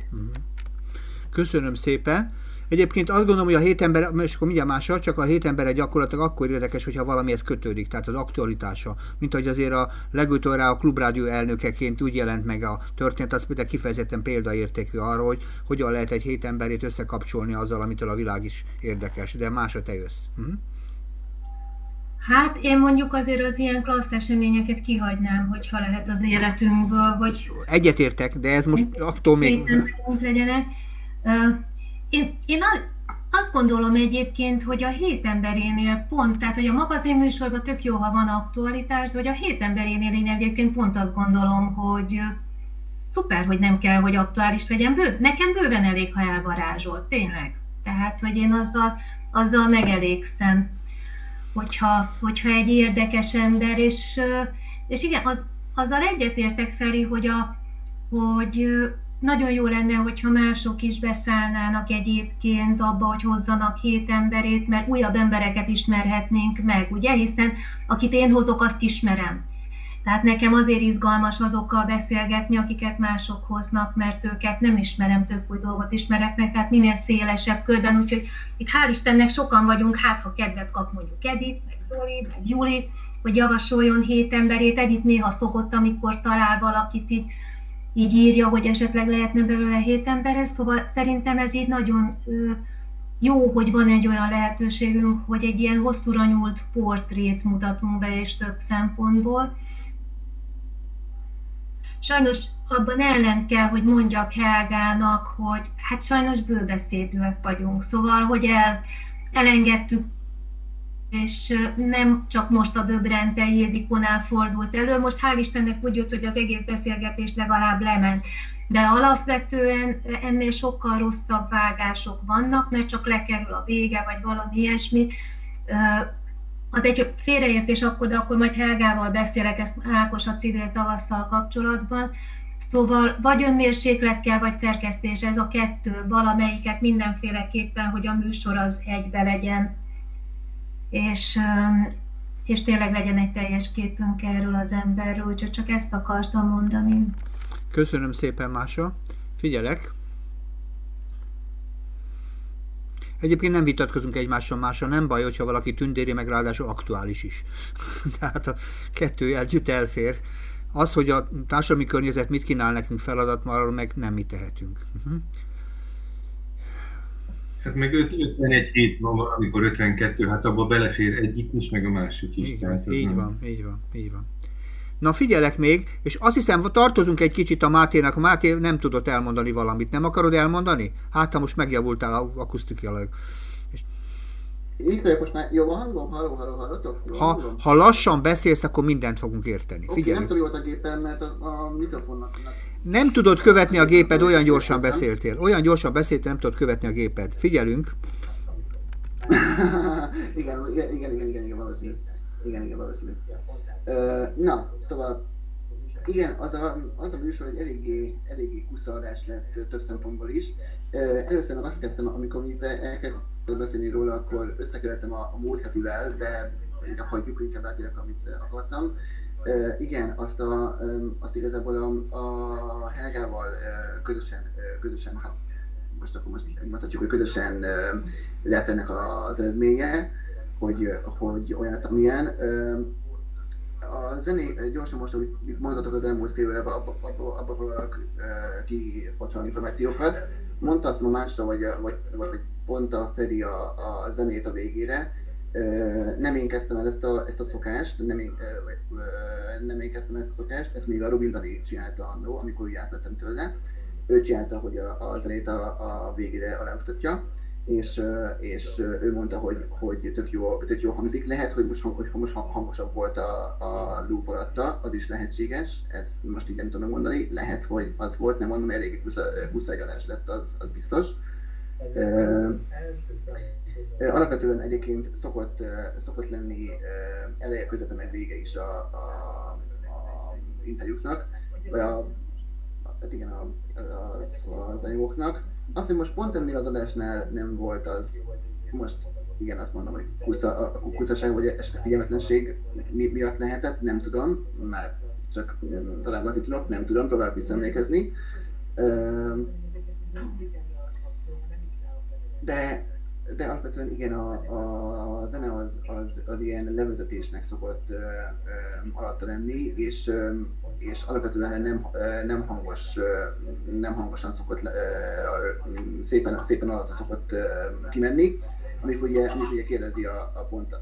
Köszönöm szépen. Egyébként azt gondolom, hogy a hét ember, és akkor mindjárt mással, csak a hét emberre gyakorlatilag akkor érdekes, hogyha valamihez kötődik, tehát az aktualitása. Mint hogy azért a legutoljára a klubrádió elnökeként úgy jelent meg a történet, az például kifejezetten példaértékű arra, hogy hogyan lehet egy hét emberét összekapcsolni azzal, amitől a világ is érdekes. De másra te jössz. Hm? Hát én mondjuk azért az ilyen klassz eseményeket kihagynám, hogyha lehet az életünkből, hogy... Egyetértek, de ez most attól még... legyenek. Én, én azt gondolom egyébként, hogy a hét emberénél pont, tehát hogy a magazin műsorban tök jó, ha van aktualitás, hogy a hét emberénél én egyébként pont azt gondolom, hogy szuper, hogy nem kell, hogy aktuális legyen. Bő, nekem bőven elég, ha elvarázsolt, tényleg. Tehát, hogy én azzal, azzal megelégszem, hogyha, hogyha egy érdekes ember, és, és igen, az, azzal egyetértek Feri, hogy, a, hogy nagyon jó lenne, hogyha mások is beszállnának egyébként abba, hogy hozzanak hét emberét, mert újabb embereket ismerhetnénk meg, ugye? Hiszen akit én hozok, azt ismerem. Tehát nekem azért izgalmas azokkal beszélgetni, akiket mások hoznak, mert őket nem ismerem, tök új dolgot ismerek meg, tehát minél szélesebb körben, úgyhogy itt hál' Istennek sokan vagyunk, hát ha kedvet kap mondjuk Edith, meg Zoli, meg Juli, hogy javasoljon hét emberét. Edith néha szokott, amikor talál valakit így így írja, hogy esetleg lehetne belőle hét emberhez, szóval szerintem ez így nagyon jó, hogy van egy olyan lehetőségünk, hogy egy ilyen hosszúra nyúlt portrét mutatunk be, és több szempontból. Sajnos abban ellent kell, hogy mondjak Helgának, hogy hát sajnos bőbeszédűek vagyunk, szóval, hogy el, elengedtük és nem csak most a Döbrente Ildikonál fordult elő, most hál' Istennek úgy jött, hogy az egész beszélgetés legalább lement. De alapvetően ennél sokkal rosszabb vágások vannak, mert csak lekerül a vége, vagy valami ilyesmi. Az egy félreértés akkor, de akkor majd Helgával beszélek ezt Ákos a civil tavasszal kapcsolatban. Szóval vagy önmérséklet kell, vagy szerkesztés, ez a kettő, valamelyiket mindenféleképpen, hogy a műsor az egybe legyen és, és tényleg legyen egy teljes képünk erről az emberről, úgyhogy csak ezt akartam mondani. Köszönöm szépen, Mása. Figyelek. Egyébként nem vitatkozunk egymással mással, nem baj, hogyha valaki tündéri, meg ráadásul aktuális is. (laughs) Tehát a kettő együtt elfér. Az, hogy a társadalmi környezet mit kínál nekünk feladat, arról meg nem mi tehetünk. Uh-huh. Hát meg 51 hét van, amikor 52, hát abba belefér egyik is, meg a másik is. Így, tehát így nem... van, így van, így van. Na figyelek még, és azt hiszem, tartozunk egy kicsit a Máténak. Máté nem tudott elmondani valamit. Nem akarod elmondani? Hát, ha most megjavultál akusztikilag. És... Így vagyok most már jobban hallom? Halló, halló, hallottok? Ha, ha lassan beszélsz, akkor mindent fogunk érteni. Okay, nem tudom, hogy a gépen, mert a, a mikrofonnak nem tudod követni a géped, olyan gyorsan beszéltél. Olyan gyorsan beszéltél, nem tudod követni a géped. Figyelünk. igen, (laughs) igen, igen, igen, igen, igen, valószínű. Igen, igen, valószínű. Na, szóval igen, az a, az a műsor egy eléggé, eléggé kuszarás lett több szempontból is. Először meg azt kezdtem, amikor itt elkezdtem beszélni róla, akkor összekevertem a, a múlt hetivel, de inkább hagyjuk, inkább rátérek, amit akartam. Igen, azt, a, azt igazából a, a Helgával közösen, közösen, hát most akkor most mondhatjuk, hogy közösen lett ennek az eredménye, hogy, hogy olyan, amilyen. A zené, gyorsan most, amit mit mondhatok az elmúlt fél évben, abba, abba, abba próbálok információkat. Mondta azt a másra, vagy, vagy, vagy pont a Feri a, a zenét a végére. Nem én kezdtem el ezt a, ezt a szokást, nem én, nem én kezdtem el ezt a szokást, ezt még a Rubin Dani csinálta annó, amikor úgy átvettem tőle. Ő csinálta, hogy a, a zenét a, a végére aláosztatja és, és ő mondta, hogy, hogy tök, jó, tök jó hangzik. Lehet, hogy most, hogyha most hangosabb volt a, a loop alatta, az is lehetséges, ezt most így nem tudom mondani. Lehet, hogy az volt, nem mondom, elég huszagyalás lett, az, az biztos. Uh, alapvetően egyébként szokott, szokott lenni eleje, közepe, meg vége is a, a, a interjúknak, vagy a, hát igen, a, az, az anyagoknak az, hogy most pont ennél az adásnál nem volt az, most igen, azt mondom, hogy kusza, a kuszaság vagy esetleg figyelmetlenség mi, miatt lehetett, nem tudom, már csak találgatni tudok, nem tudom, próbálok visszaemlékezni. De de alapvetően igen, a, a zene az, az, az ilyen levezetésnek szokott ö, ö, lenni, és, és alapvetően nem, nem, hangos, nem hangosan szokott szépen, szépen alatta szokott kimenni, amikor ugye, amikor ugye kérdezi a, a pont a,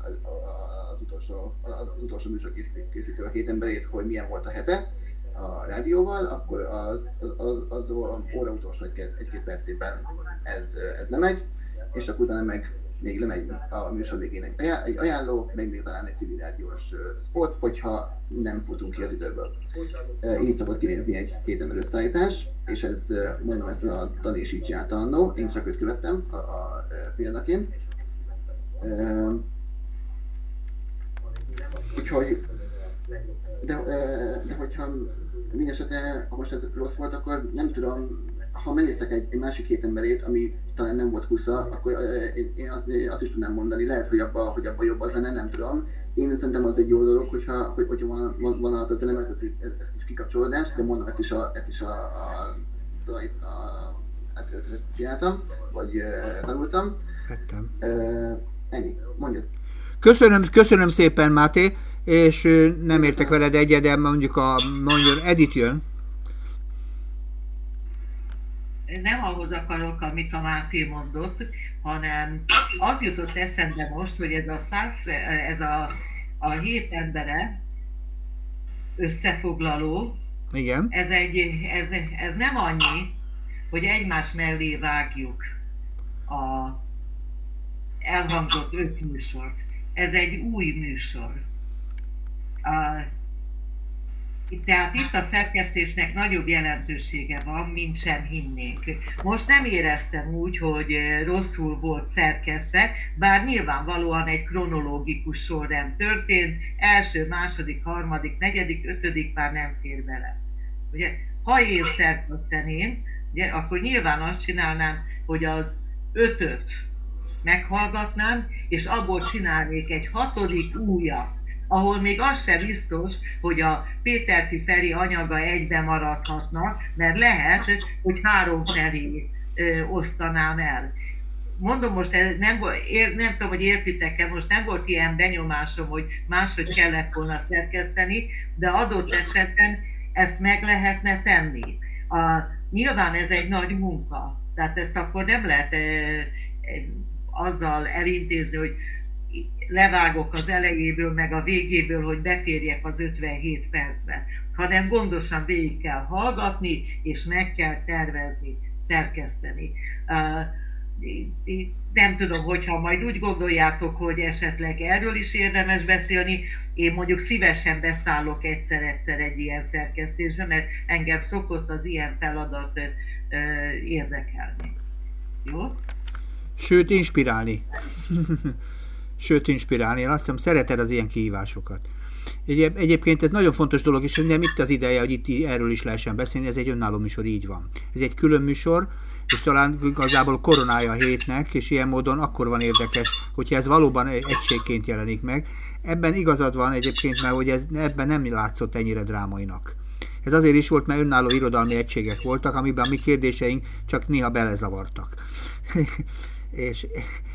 az utolsó, az utolsó műsor készítő a két emberét, hogy milyen volt a hete a rádióval, akkor az, az, az, az óra utolsó egy-két percében ez, ez lemegy, és akkor utána meg még lemegy a műsor végén egy ajánló, meg még talán egy civil rádiós spot, hogyha nem futunk ki az időből. Így szokott kinézni egy két ember összeállítás, és ez, mondom, ezt a Dani is így csinálta annó, én csak őt követtem a, a példaként. Úgyhogy, de, de hogyha mindesetre, ha most ez rossz volt, akkor nem tudom, ha megnéztek egy, egy másik két emberét, ami talán nem volt 20 akkor én, azt, azt, is tudnám mondani, lehet, hogy abban hogy abba jobb a zene, nem tudom. Én szerintem az egy jó dolog, hogyha, hogy, hogyha van, van, van alatt a zene, mert ez, ez, ez kis kikapcsolódás, de mondom, ezt is a, ezt is a, a, a, a, hát ötre csináltam, vagy uh, tanultam. Vettem. Uh, ennyi, mondjad. Köszönöm, köszönöm szépen, Máté, és nem értek veled egyet, de mondjuk a, mondjon, Edith jön. Nem ahhoz akarok, amit a Máté mondott, hanem az jutott eszembe most, hogy ez a, száz, ez a, a hét embere összefoglaló, Igen. Ez, egy, ez, ez nem annyi, hogy egymás mellé vágjuk a elhangzott öt műsort. Ez egy új műsor. A, tehát itt a szerkesztésnek nagyobb jelentősége van, mint sem hinnék. Most nem éreztem úgy, hogy rosszul volt szerkesztve, bár nyilvánvalóan egy kronológikus sorrend történt, első, második, harmadik, negyedik, ötödik már nem fér bele. Ugye, ha én szerkeszteném, ugye, akkor nyilván azt csinálnám, hogy az ötöt meghallgatnám, és abból csinálnék egy hatodik újat ahol még az sem biztos, hogy a Péterti Feri anyaga egybe maradhatna, mert lehet, hogy három felé ö, osztanám el. Mondom most, ez nem, ér, nem tudom, hogy értitek-e, most nem volt ilyen benyomásom, hogy máshogy kellett volna szerkeszteni, de adott esetben ezt meg lehetne tenni. A, nyilván ez egy nagy munka, tehát ezt akkor nem lehet e, e, azzal elintézni, hogy levágok az elejéből, meg a végéből, hogy beférjek az 57 percbe, hanem gondosan végig kell hallgatni, és meg kell tervezni, szerkeszteni. Nem tudom, hogyha majd úgy gondoljátok, hogy esetleg erről is érdemes beszélni, én mondjuk szívesen beszállok egyszer-egyszer egy ilyen szerkesztésbe, mert engem szokott az ilyen feladat érdekelni. Jó? Sőt, inspirálni. (laughs) sőt inspirálni. Én azt hiszem, szereted az ilyen kihívásokat. Egy, egyébként ez nagyon fontos dolog, és nem itt az ideje, hogy itt erről is lehessen beszélni, ez egy önálló műsor, így van. Ez egy külön műsor, és talán igazából koronája a hétnek, és ilyen módon akkor van érdekes, hogyha ez valóban egységként jelenik meg. Ebben igazad van egyébként, mert hogy ez, ebben nem látszott ennyire drámainak. Ez azért is volt, mert önálló irodalmi egységek voltak, amiben a mi kérdéseink csak néha belezavartak. (laughs) és,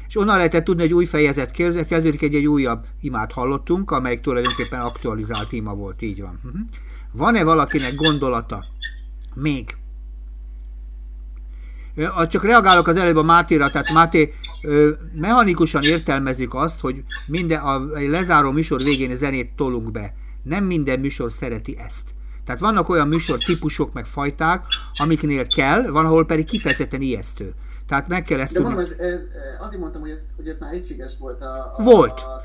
és onnan lehetett tudni, hogy új fejezet kezdődik, egy, egy újabb imát hallottunk, amelyik tulajdonképpen aktualizált ima volt, így van. Uh-huh. Van-e valakinek gondolata még? Csak reagálok az előbb a Mátéra, tehát Máté, mechanikusan értelmezzük azt, hogy minden, a lezáró műsor végén zenét tolunk be. Nem minden műsor szereti ezt. Tehát vannak olyan műsor típusok, meg fajták, amiknél kell, van, ahol pedig kifejezetten ijesztő. Tehát meg kell ezt De mondom, ez, ez, azért mondtam, hogy ez, hogy ez már egységes volt a, a Volt, a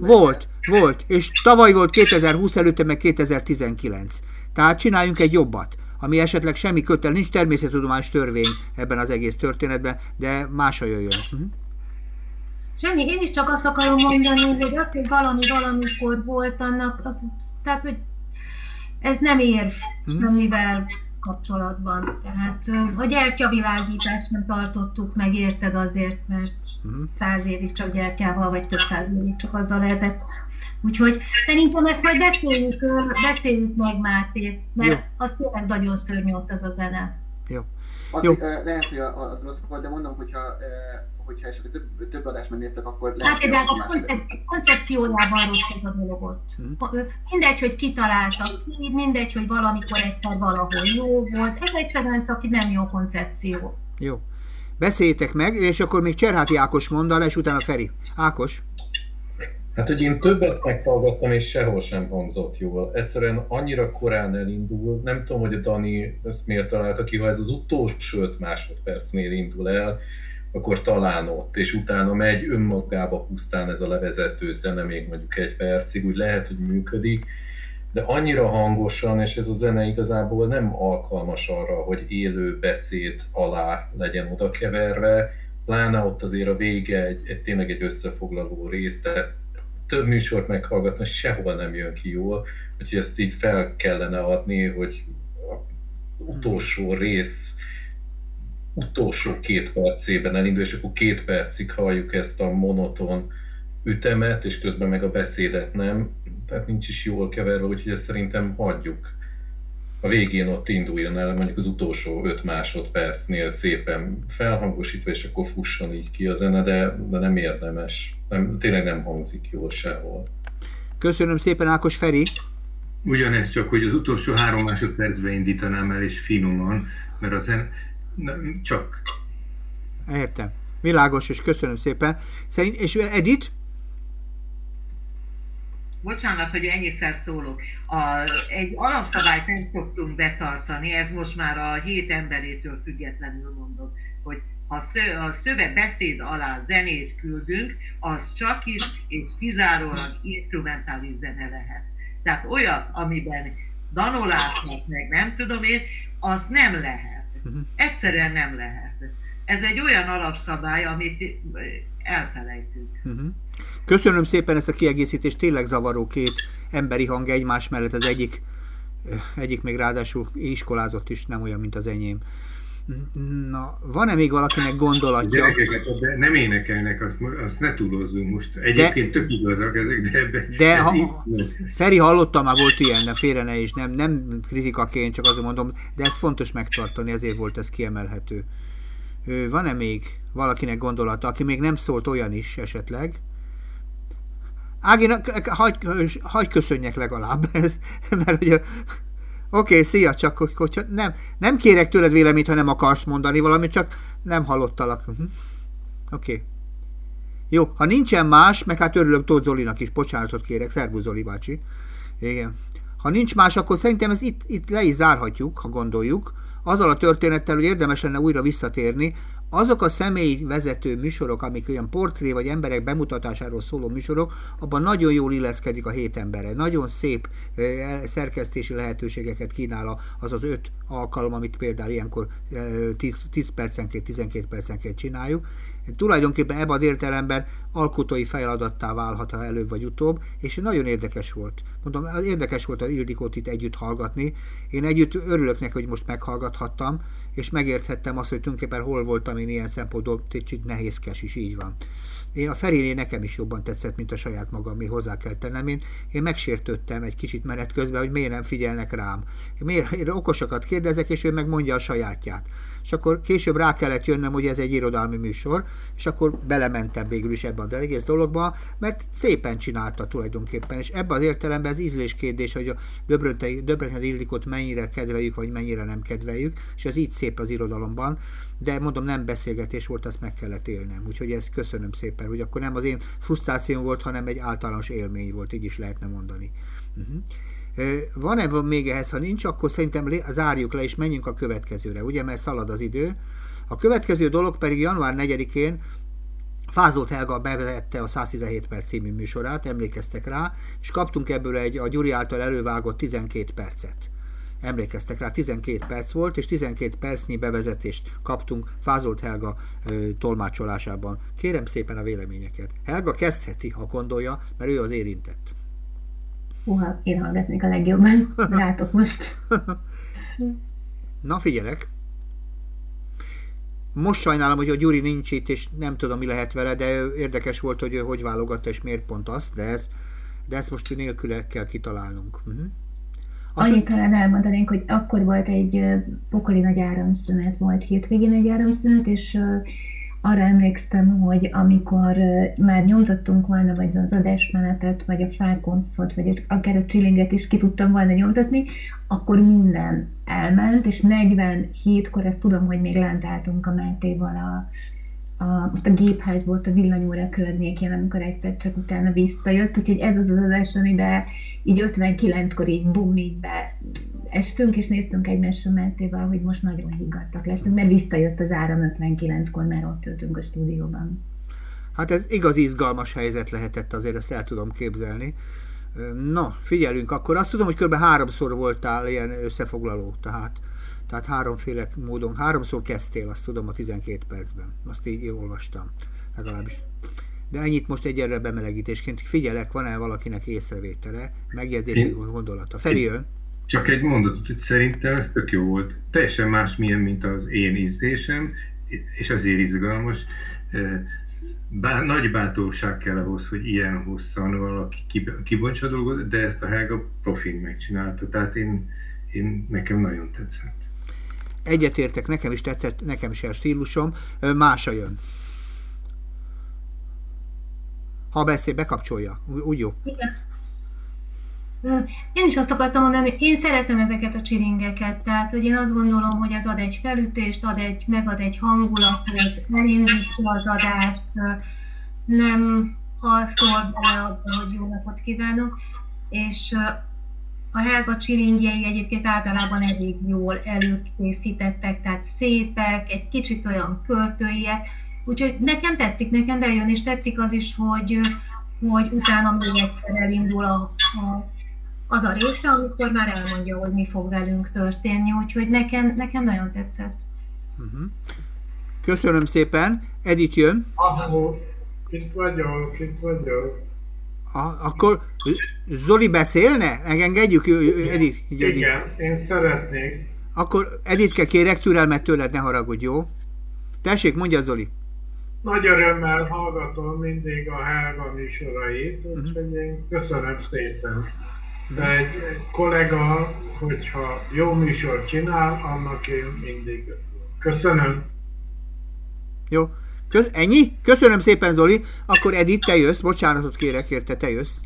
volt, volt, és tavaly volt 2020, előtte meg 2019. Tehát csináljunk egy jobbat, ami esetleg semmi kötel, nincs természettudományos törvény ebben az egész történetben, de másra jöjjön. Uh-huh. Semmi, én is csak azt akarom mondani, hogy az, hogy valami valamikor volt annak, az, tehát, hogy ez nem ér uh-huh. semmivel kapcsolatban. Tehát a gyertyavilágítást nem tartottuk meg, érted azért, mert uh-huh. száz évig csak gyertyával, vagy több száz évig csak azzal lehetett. Úgyhogy szerintem ezt majd beszéljük, beszéljük meg Máté, mert Jó. az tényleg nagyon szörnyű ott az a zene. Jó. Az, Jó. lehet, hogy az rossz volt, de mondom, hogyha hogyha esetleg több, több adást megnéztek, akkor lehet, hát, de a koncepci- koncepciójában rossz a dolog ott. Hmm. Mindegy, hogy kitaláltak, mindegy, hogy valamikor egyszer valahol jó volt, ez egyszerűen csak nem jó koncepció. Jó. Beszéljétek meg, és akkor még Cserháti Ákos mondaná, és utána Feri. Ákos. Hát, hogy én többet megtalgattam, és sehol sem hangzott jól. Egyszerűen annyira korán elindul, nem tudom, hogy a Dani ezt miért találta ki, ha ez az utolsó 5 másodpercnél indul el, akkor talán ott, és utána megy önmagába pusztán ez a levezető zene, még mondjuk egy percig, úgy lehet, hogy működik, de annyira hangosan, és ez a zene igazából nem alkalmas arra, hogy élő beszéd alá legyen oda keverve, pláne ott azért a vége egy, egy tényleg egy összefoglaló rész, tehát több műsort meghallgatni, sehol nem jön ki jól, úgyhogy ezt így fel kellene adni, hogy utolsó rész utolsó két percében elindul, és akkor két percig halljuk ezt a monoton ütemet, és közben meg a beszédet nem, tehát nincs is jól keverve, úgyhogy ezt szerintem hagyjuk. A végén ott induljon el, mondjuk az utolsó öt másodpercnél szépen felhangosítva, és akkor fusson így ki a zene, de, de nem érdemes. Nem, tényleg nem hangzik jól sehol. Köszönöm szépen, Ákos Feri! Ugyanez csak, hogy az utolsó három másodpercben indítanám el, és finoman, mert a zene, nem, csak. Értem. Világos, és köszönöm szépen. Szerint, és Edith? Bocsánat, hogy ennyiszer szólok. A, egy alapszabályt nem szoktunk betartani, ez most már a hét emberétől függetlenül mondom, hogy ha a szöveg beszéd alá zenét küldünk, az csak is és kizárólag instrumentális zene lehet. Tehát olyat, amiben danolásnak meg nem tudom én, az nem lehet. Egyszerűen nem lehet. Ez egy olyan alapszabály, amit elfelejtünk. Uh-huh. Köszönöm szépen ezt a kiegészítést, tényleg zavaró két emberi hang egymás mellett, az egyik, egyik még ráadásul iskolázott is, nem olyan, mint az enyém. Na, van-e még valakinek gondolatja? Gyerekeket, de nem énekelnek, azt, azt ne túlozzunk most. Egyébként de, tök igazak ezek, de ebben... De ha, Feri hallottam, már volt ilyen, de félre ne is, nem, nem kritikaként, csak azért mondom, de ez fontos megtartani, ezért volt ez kiemelhető. Van-e még valakinek gondolata, aki még nem szólt olyan is esetleg? Ági, hagyj, hagy köszönjek legalább, (laughs) ez, mert ugye Oké, okay, szia, csak hogy, hogyha nem, nem kérek tőled véleményt, ha nem akarsz mondani valamit, csak nem hallottalak. Uh-huh. Oké. Okay. Jó, ha nincsen más, meg hát örülök Tóth Zolinak is, bocsánatot kérek, szervusz Zoli bácsi. Igen. Ha nincs más, akkor szerintem ezt itt, itt le is zárhatjuk, ha gondoljuk, azzal a történettel, hogy érdemes lenne újra visszatérni, azok a személy vezető műsorok, amik olyan portré vagy emberek bemutatásáról szóló műsorok, abban nagyon jól illeszkedik a hét embere. Nagyon szép szerkesztési lehetőségeket kínál az az öt alkalom, amit például ilyenkor 10, 10 percenként, 12 percenként csináljuk, tulajdonképpen ebben az értelemben alkotói feladattá válhat, ha előbb vagy utóbb, és nagyon érdekes volt. Mondom, érdekes volt az Ildikót itt együtt hallgatni. Én együtt örülök neki, hogy most meghallgathattam, és megérthettem azt, hogy tulajdonképpen hol voltam én ilyen szempontból kicsit nehézkes is, így van. Én a Feriné nekem is jobban tetszett, mint a saját magam, mi hozzá kell tennem. Én, én megsértődtem egy kicsit menet közben, hogy miért nem figyelnek rám. Miért, én okosakat kérdezek, és ő meg mondja a sajátját és akkor később rá kellett jönnöm, hogy ez egy irodalmi műsor, és akkor belementem végül is ebbe a egész dologba, mert szépen csinálta tulajdonképpen, és ebben az értelemben ez ízléskérdés, hogy a Döbrenten Illikot mennyire kedveljük, vagy mennyire nem kedveljük, és ez így szép az irodalomban, de mondom, nem beszélgetés volt, azt meg kellett élnem. Úgyhogy ezt köszönöm szépen, hogy akkor nem az én frusztrációm volt, hanem egy általános élmény volt, így is lehetne mondani. Uh-huh. Van-e még ehhez, ha nincs, akkor szerintem zárjuk le, és menjünk a következőre, ugye, mert szalad az idő. A következő dolog pedig január 4-én Fázót Helga bevezette a 117 perc című műsorát, emlékeztek rá, és kaptunk ebből egy a Gyuri által elővágott 12 percet. Emlékeztek rá, 12 perc volt, és 12 percnyi bevezetést kaptunk Fázolt Helga ö, tolmácsolásában. Kérem szépen a véleményeket. Helga kezdheti, ha gondolja, mert ő az érintett. Húha, én hallgatnék a legjobban. (laughs) Rátok most. Na, figyelek. Most sajnálom, hogy a Gyuri nincs itt, és nem tudom, mi lehet vele, de érdekes volt, hogy ő hogy válogatta, és miért pont azt, de, ez, de ezt most nélküle kell kitalálnunk. Uh-huh. Annyit talán elmondanénk, hogy akkor volt egy pokoli nagy áramszünet, volt hétvégén egy áramszünet, és arra emlékszem, hogy amikor már nyomtattunk volna, vagy az adásmenetet, vagy a fákonfot, vagy akár a csillinget is ki tudtam volna nyomtatni, akkor minden elment, és 47-kor ezt tudom, hogy még lent álltunk a Mátéval a, a, ott a gépház volt a villanyóra környékén, amikor egyszer csak utána visszajött, úgyhogy ez az az adás, amiben így 59-kor így bum, így be estünk, és néztünk egymásra Mátéval, hogy most nagyon higgadtak leszünk, mert visszajött az áram 59-kor, mert ott ültünk a stúdióban. Hát ez igaz izgalmas helyzet lehetett, azért ezt el tudom képzelni. Na, figyelünk, akkor azt tudom, hogy kb. háromszor voltál ilyen összefoglaló, tehát, tehát háromféle módon, háromszor kezdtél, azt tudom, a 12 percben. Azt így olvastam, legalábbis. De ennyit most egyelőre bemelegítésként. Figyelek, van-e valakinek észrevétele, megjegyzési gondolata? Feri jön. Csak egy mondatot, hogy szerintem ez tök jó volt. Teljesen más milyen, mint az én ízlésem, és azért izgalmas. Bá, nagy bátorság kell ahhoz, hogy ilyen hosszan valaki kibontsa dolgot, de ezt a Helga profin megcsinálta, tehát én, én nekem nagyon tetszett. Egyetértek, nekem is tetszett, nekem is a stílusom, mása jön. Ha beszél, bekapcsolja, úgy jó. Igen. Én is azt akartam mondani, hogy én szeretem ezeket a csiringeket, tehát hogy én azt gondolom, hogy ez ad egy felütést, ad egy, megad egy hangulatot, elindítja az adást, nem szól bele abba, hogy jó napot kívánok, és a Helga csiringjei egyébként általában elég jól előkészítettek, tehát szépek, egy kicsit olyan költőiek, úgyhogy nekem tetszik, nekem bejön, és tetszik az is, hogy, hogy utána még egyszer elindul a, a az a része, amikor már elmondja, hogy mi fog velünk történni, úgyhogy nekem, nekem nagyon tetszett. Uh-huh. Köszönöm szépen. Edith jön. Ahó, itt vagyok, itt vagyok. A, akkor Zoli beszélne? Engedjük, Edith. Igen, Edith. én szeretnék. Akkor Edithke kérek türelmet tőled, ne haragudj, jó? Tessék, mondja Zoli. Nagy örömmel hallgatom mindig a Helga műsorait, uh-huh. úgyhogy én köszönöm szépen de egy kollega, hogyha jó műsor csinál, annak én mindig köszönöm. Jó. Kösz, ennyi? Köszönöm szépen, Zoli. Akkor Edith, te jössz. Bocsánatot kérek érte, te jössz.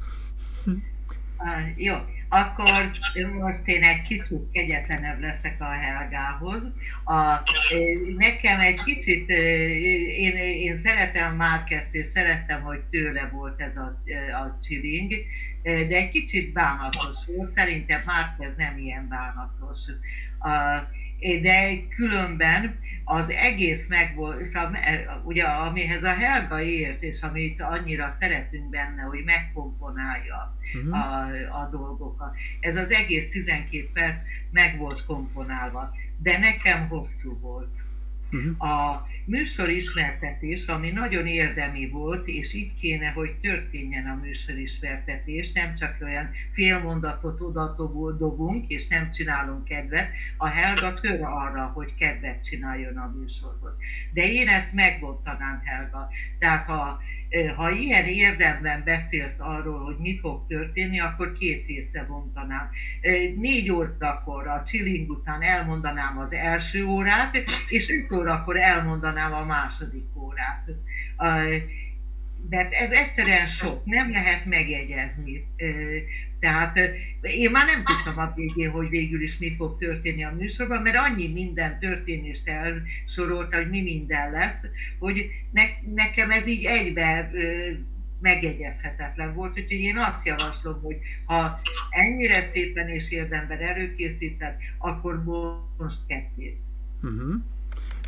Jó akkor most én egy kicsit kegyetlenebb leszek a Helgához. A, nekem egy kicsit, én, én szeretem Márkezt, és szerettem, hogy tőle volt ez a, a csiling, de egy kicsit bánatos volt. Szerintem Márkez nem ilyen bánatos. A, de különben az egész meg volt, ugye amihez a Helga ért, és amit annyira szeretünk benne, hogy megkomponálja uh-huh. a, a dolgokat. Ez az egész 12 perc meg volt komponálva, de nekem hosszú volt. Uh-huh. A műsorismertetés, ami nagyon érdemi volt, és itt kéne, hogy történjen a műsorismertetés, nem csak olyan félmondatot oda dobunk, és nem csinálunk kedvet. A Helga tör arra, hogy kedvet csináljon a műsorhoz. De én ezt megbontanám, Helga. Tehát ha, ha ilyen érdemben beszélsz arról, hogy mi fog történni, akkor két részre bontanám. Négy órakor a chilling után elmondanám az első órát, és öt órakor elmondanám mondanám a második órát. Mert ez egyszerűen sok, nem lehet megjegyezni. Tehát én már nem tudtam a végén, hogy végül is mi fog történni a műsorban, mert annyi minden történést elsorolta, hogy mi minden lesz, hogy ne, nekem ez így egybe megjegyezhetetlen volt, úgyhogy én azt javaslom, hogy ha ennyire szépen és érdemben előkészíted, akkor most kettőt. Uh-huh.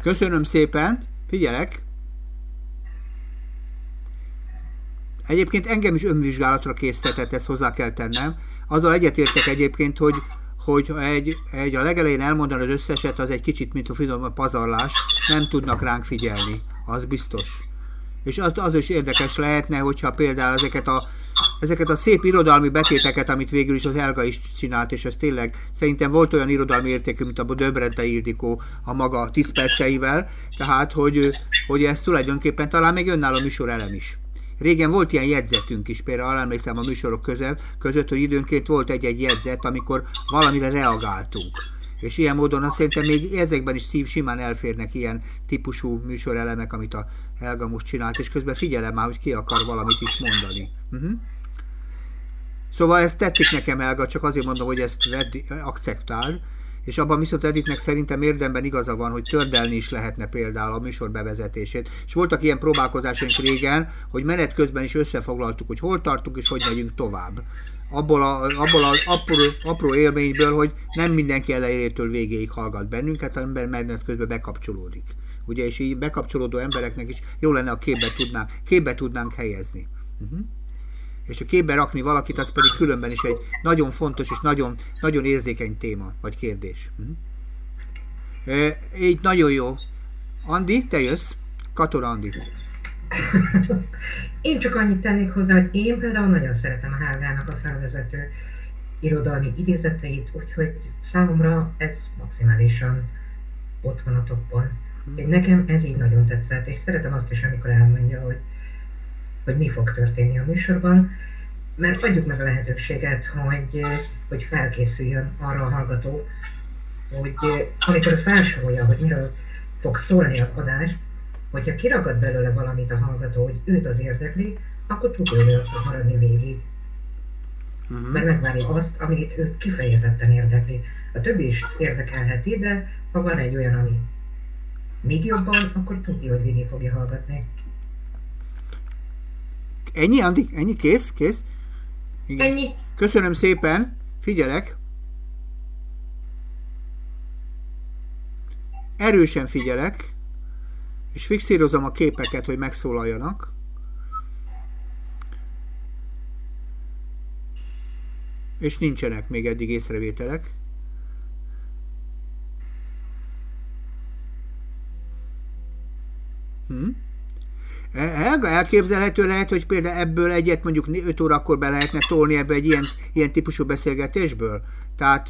Köszönöm szépen, figyelek. Egyébként engem is önvizsgálatra késztetett, ezt hozzá kell tennem. Azzal egyetértek egyébként, hogy hogy egy, egy a legelején elmondani az összeset, az egy kicsit, mint a finom pazarlás, nem tudnak ránk figyelni, az biztos. És az, az is érdekes lehetne, hogyha például ezeket a ezeket a szép irodalmi betéteket, amit végül is az Elga is csinált, és ez tényleg szerintem volt olyan irodalmi értékű, mint a Döbrente Ildikó a maga 10 perceivel, tehát hogy, hogy ez tulajdonképpen talán még önálló műsor elem is. Régen volt ilyen jegyzetünk is, például emlékszem a műsorok között, között, hogy időnként volt egy-egy jegyzet, amikor valamire reagáltunk és ilyen módon azt szerintem még ezekben is szív simán elférnek ilyen típusú műsorelemek, amit a Helga most csinált, és közben figyelem már, hogy ki akar valamit is mondani. Uh-huh. Szóval ez tetszik nekem, Helga, csak azért mondom, hogy ezt vedd, akceptáld, és abban viszont Editnek szerintem érdemben igaza van, hogy tördelni is lehetne például a műsor bevezetését. És voltak ilyen próbálkozásaink régen, hogy menet közben is összefoglaltuk, hogy hol tartunk és hogy megyünk tovább abból a, abból a apró, apró élményből, hogy nem mindenki elejétől végéig hallgat bennünket, hanem menet közben bekapcsolódik. Ugye, és így bekapcsolódó embereknek is jó lenne, a képbe tudnánk, képbe tudnánk helyezni. Uh-huh. És a képbe rakni valakit, az pedig különben is egy nagyon fontos és nagyon, nagyon érzékeny téma, vagy kérdés. E, így nagyon jó. Andi, te jössz? Kator Andi. (coughs) én csak annyit tennék hozzá, hogy én például nagyon szeretem a Helgának a felvezető irodalmi idézeteit, úgyhogy számomra ez maximálisan ott van a toppon. Én nekem ez így nagyon tetszett, és szeretem azt is, amikor elmondja, hogy, hogy mi fog történni a műsorban, mert adjuk meg a lehetőséget, hogy, hogy felkészüljön arra a hallgató, hogy amikor felsorolja, hogy miről fog szólni az adás, hogyha kiragad belőle valamit a hallgató, hogy őt az érdekli, akkor tudja, hogy ő fog maradni végig. Uh-huh. Mert megvárja azt, amit őt kifejezetten érdekli. A többi is érdekelheti, de ha van egy olyan, ami még jobban, akkor tudja, hogy végig fogja hallgatni. Ennyi, Andi? Ennyi? Kész? Kész? Igen. Ennyi. Köszönöm szépen, figyelek. Erősen figyelek és fixírozom a képeket, hogy megszólaljanak. És nincsenek még eddig észrevételek. Hm? Helga, elképzelhető lehet, hogy például ebből egyet mondjuk 5 órakor be lehetne tolni ebbe egy ilyen, ilyen típusú beszélgetésből? Tehát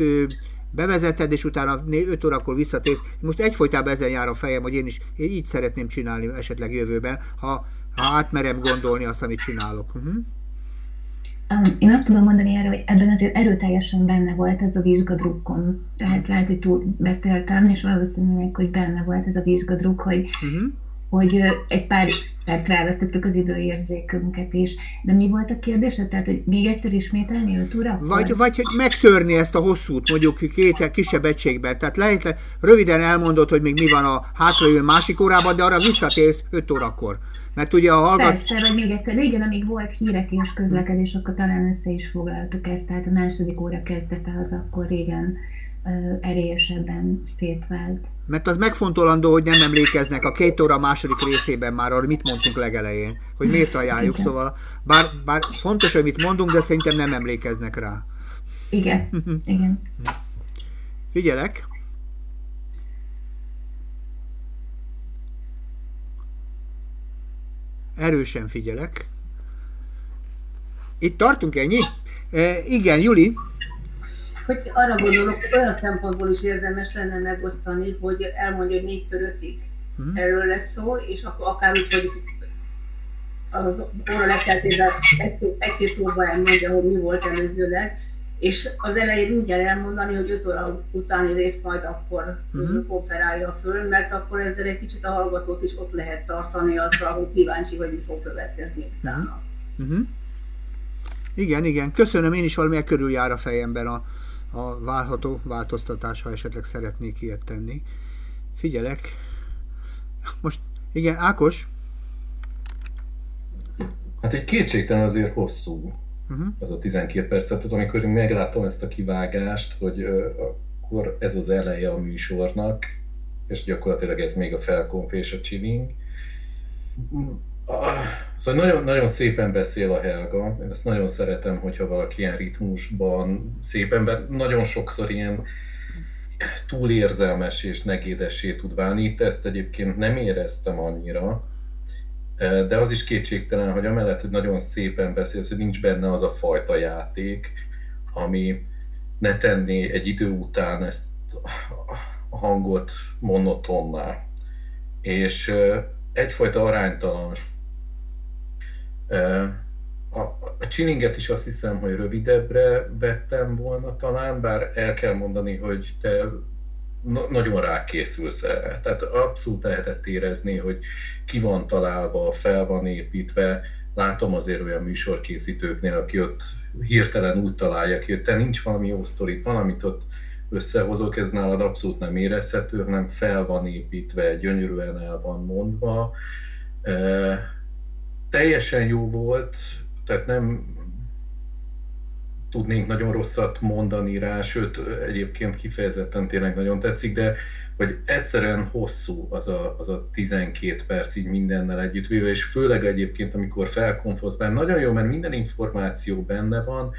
bevezeted, és utána 5 órakor visszatész. Most egyfolytában ezen jár a fejem, hogy én is én így szeretném csinálni esetleg jövőben, ha, ha átmerem gondolni azt, amit csinálok. Uh-huh. Én azt tudom mondani erre, hogy ebben azért erőteljesen benne volt ez a vizsgadrukkom. Tehát lehet, hogy túl beszéltem, és valószínűleg, hogy benne volt ez a vizsgadruk, hogy, uh-huh. Hogy egy pár percre elvesztettük az időérzékünket is. De mi volt a kérdés? Tehát, hogy még egyszer ismételni 5 óra? Vagy, vagy hogy megtörni ezt a hosszút, mondjuk két kisebb egységben. Tehát lehet, röviden elmondod, hogy még mi van a hátralévő másik órában, de arra visszatérsz 5 órakor. Mert ugye a hallgat... Persze, vagy még egyszer, igen, amíg volt hírek és közlekedés, akkor talán össze is foglaltuk ezt, tehát a második óra kezdete az akkor régen erélyesebben szétvált. Mert az megfontolandó, hogy nem emlékeznek a két óra második részében már arra, mit mondtunk legelején, hogy miért ajánljuk, Igen. szóval bár, bár fontos, hogy mit mondunk, de szerintem nem emlékeznek rá. Igen. (laughs) Igen. Figyelek. Erősen figyelek. Itt tartunk ennyi? E, igen, Juli. Hogy arra gondolok, hogy olyan szempontból is érdemes lenne megosztani, hogy elmondja, hogy 4 5-ig hmm. erről lesz szó, és akkor akár úgy, hogy az óra lekeltével egy-két szóban elmondja, hogy mi volt előzőleg, és az elején úgy kell elmondani, hogy 5 óra utáni rész majd akkor uh-huh. kooperálja föl, mert akkor ezzel egy kicsit a hallgatót is ott lehet tartani azzal, hogy kíváncsi, hogy mi fog következni utána. Uh-huh. Igen, igen. Köszönöm, én is valami körül jár a fejemben a, a válható változtatás, ha esetleg szeretnék ilyet tenni. Figyelek. Most, igen, Ákos? Hát egy kétségtelen azért hosszú uh-huh. az a 12 percet, tehát amikor meglátom ezt a kivágást, hogy akkor ez az eleje a műsornak, és gyakorlatilag ez még a felkonf és a chilling. Szóval nagyon, nagyon szépen beszél a Helga, én ezt nagyon szeretem, hogyha valaki ilyen ritmusban szépen, mert nagyon sokszor ilyen túlérzelmes és negédessé tud válni. Itt ezt egyébként nem éreztem annyira, de az is kétségtelen, hogy amellett, hogy nagyon szépen beszélsz, hogy nincs benne az a fajta játék, ami ne tenné egy idő után ezt a hangot monotonná. És egyfajta aránytalan. A, a chillinget is azt hiszem, hogy rövidebbre vettem volna talán, bár el kell mondani, hogy te na- nagyon rákészülsz erre. Tehát abszolút lehetett érezni, hogy ki van találva, fel van építve. Látom azért olyan műsorkészítőknél, aki ott hirtelen úgy találja ki, hogy te nincs valami jó sztorit, valamit ott összehozok, ez nálad abszolút nem érezhető, hanem fel van építve, gyönyörűen el van mondva. E, teljesen jó volt, tehát nem tudnénk nagyon rosszat mondani rá, sőt, egyébként kifejezetten tényleg nagyon tetszik, de hogy egyszerűen hosszú az a, az a 12 perc így mindennel együttvéve, és főleg egyébként, amikor felkonfosz benne, nagyon jó, mert minden információ benne van,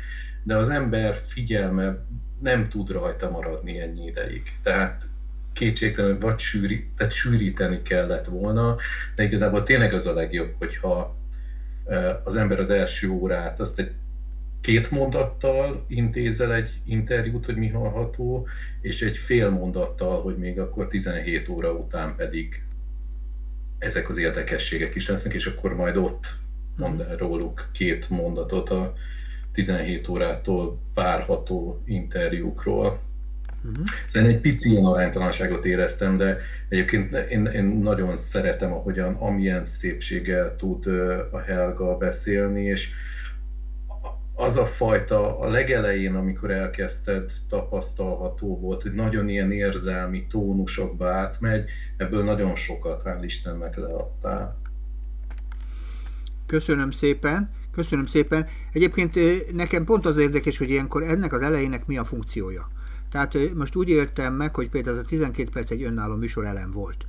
de az ember figyelme nem tud rajta maradni ennyi ideig. Tehát kétségtelenül vagy sűri, tehát sűríteni kellett volna, de igazából tényleg az a legjobb, hogyha az ember az első órát azt egy két mondattal intézel egy interjút, hogy mi hallható, és egy fél mondattal, hogy még akkor 17 óra után pedig ezek az érdekességek is lesznek, és akkor majd ott mond el róluk két mondatot a 17 órától várható interjúkról. Uh-huh. Szóval egy pici ilyen aránytalanságot éreztem, de egyébként én, én nagyon szeretem, ahogyan amilyen szépséggel tud a Helga beszélni, és az a fajta a legelején, amikor elkezdted, tapasztalható volt, hogy nagyon ilyen érzelmi tónusokba átmegy, ebből nagyon sokat, hál' Istennek leadtál. Köszönöm szépen. Köszönöm szépen. Egyébként nekem pont az érdekes, hogy ilyenkor ennek az elejének mi a funkciója. Tehát most úgy értem meg, hogy például az a 12 perc egy önálló műsorelem volt.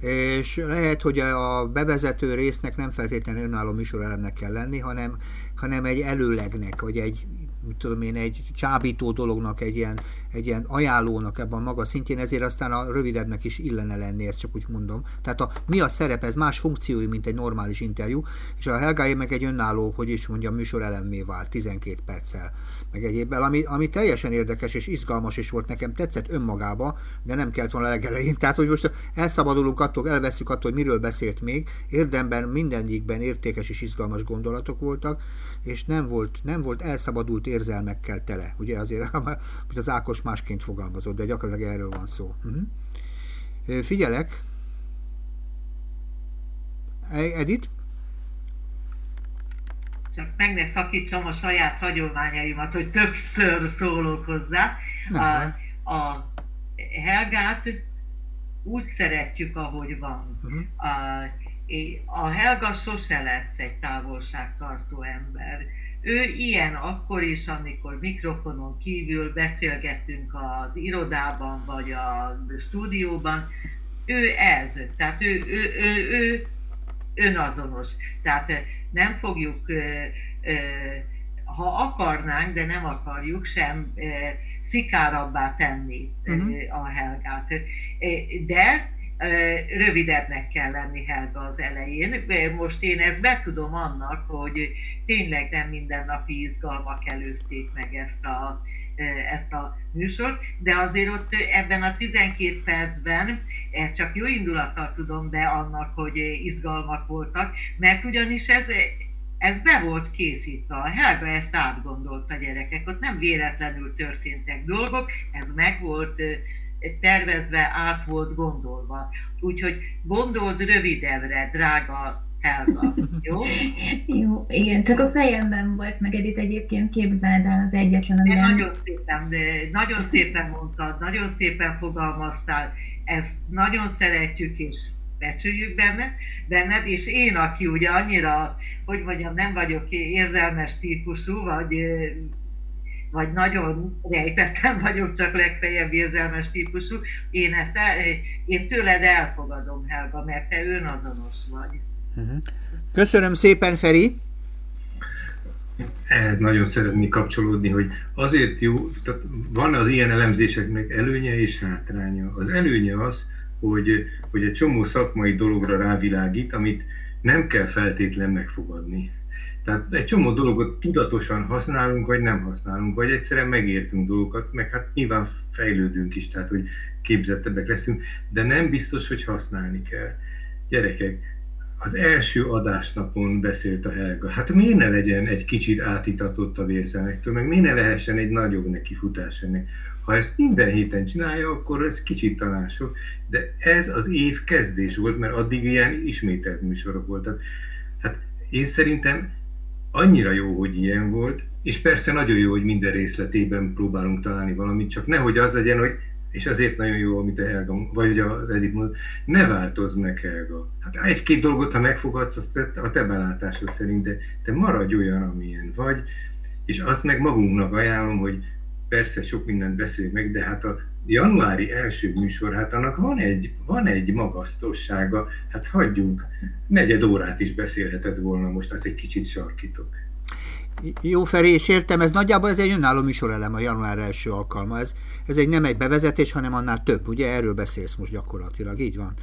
És lehet, hogy a bevezető résznek nem feltétlenül önálló műsorelemnek kell lenni, hanem, hanem egy előlegnek, vagy egy mit tudom én, egy csábító dolognak, egy ilyen, egy ilyen ajánlónak ebben a maga szintjén, ezért aztán a rövidebbnek is illene lenni, ezt csak úgy mondom. Tehát a, mi a szerep, ez más funkciói, mint egy normális interjú, és a Helgáé meg egy önálló, hogy is mondjam, műsorelemmé vált 12 perccel, meg egyébben, ami, ami teljesen érdekes és izgalmas is volt nekem, tetszett önmagába, de nem kellett volna legelején. (laughs) Tehát, hogy most elszabadulunk attól, elveszük attól, hogy miről beszélt még, érdemben mindegyikben értékes és izgalmas gondolatok voltak, és nem volt, nem volt elszabadult érzelmekkel tele. Ugye azért, (laughs) hogy az Ákos másként fogalmazott, de gyakorlatilag erről van szó. Uh-huh. Figyelek. Edith? Csak meg ne szakítsam a saját hagyományaimat, hogy többször szólok hozzá. a, a Helgát úgy szeretjük, ahogy van. Uh-huh. A, a Helga sose lesz egy távolságtartó ember. Ő ilyen akkor is, amikor mikrofonon kívül beszélgetünk az irodában vagy a stúdióban. Ő ez, tehát ő, ő, ő, ő önazonos. Tehát nem fogjuk, ha akarnánk, de nem akarjuk sem szikárabbá tenni uh-huh. a Helgát. De rövidebbnek kell lenni Helga az elején. Most én ezt betudom annak, hogy tényleg nem mindennapi izgalmak előzték meg ezt a, ezt a műsort, de azért ott ebben a 12 percben, ezt csak jó indulattal tudom be annak, hogy izgalmak voltak, mert ugyanis ez ez be volt készítve. A Helga ezt átgondolta gyerekek, ott nem véletlenül történtek dolgok, ez meg volt tervezve, át volt gondolva. Úgyhogy gondold rövidebbre, drága Helga, jó? (laughs) jó, igen, csak a fejemben volt, meg Edith egyébként képzeld el az egyetlen, ami... Nagyon szépen, nagyon szépen mondtad, nagyon szépen fogalmaztál, ezt nagyon szeretjük, és becsüljük benne, benned, és én, aki ugye annyira, hogy mondjam, nem vagyok érzelmes típusú, vagy vagy nagyon rejtettem vagyok, csak legfeljebb érzelmes típusú, én ezt el, én tőled elfogadom, Helga, mert te önazonos vagy. Mhm. Köszönöm szépen, Feri! Ehhez nagyon szeretnék kapcsolódni, hogy azért jó, tehát van az ilyen elemzéseknek előnye és hátránya. Az előnye az, hogy, hogy egy csomó szakmai dologra rávilágít, amit nem kell feltétlen megfogadni. Tehát egy csomó dolgot tudatosan használunk, vagy nem használunk, vagy egyszerűen megértünk dolgokat, meg hát nyilván fejlődünk is, tehát hogy képzettebbek leszünk, de nem biztos, hogy használni kell. Gyerekek, az első adásnapon beszélt a Helga. Hát miért ne legyen egy kicsit átitatott a vérzenektől, meg miért ne lehessen egy nagyobb nekifutás ennek. Ha ezt minden héten csinálja, akkor ez kicsit talán sok, de ez az év kezdés volt, mert addig ilyen ismételt műsorok voltak. Hát én szerintem annyira jó, hogy ilyen volt, és persze nagyon jó, hogy minden részletében próbálunk találni valamit, csak nehogy az legyen, hogy és azért nagyon jó, amit a Helga, vagy az Edith mond, ne változz meg, Helga. Hát egy-két dolgot, ha megfogadsz, azt a te belátásod szerint, de te maradj olyan, amilyen vagy, és azt meg magunknak ajánlom, hogy persze sok mindent beszéljük meg, de hát a januári első műsor, hát annak van egy, van egy magasztossága, hát hagyjunk, negyed órát is beszélhetett volna most, hát egy kicsit sarkítok. Jó, Feri, és értem, ez nagyjából ez egy önálló műsorelem a január első alkalma. Ez, ez egy nem egy bevezetés, hanem annál több, ugye? Erről beszélsz most gyakorlatilag, így van.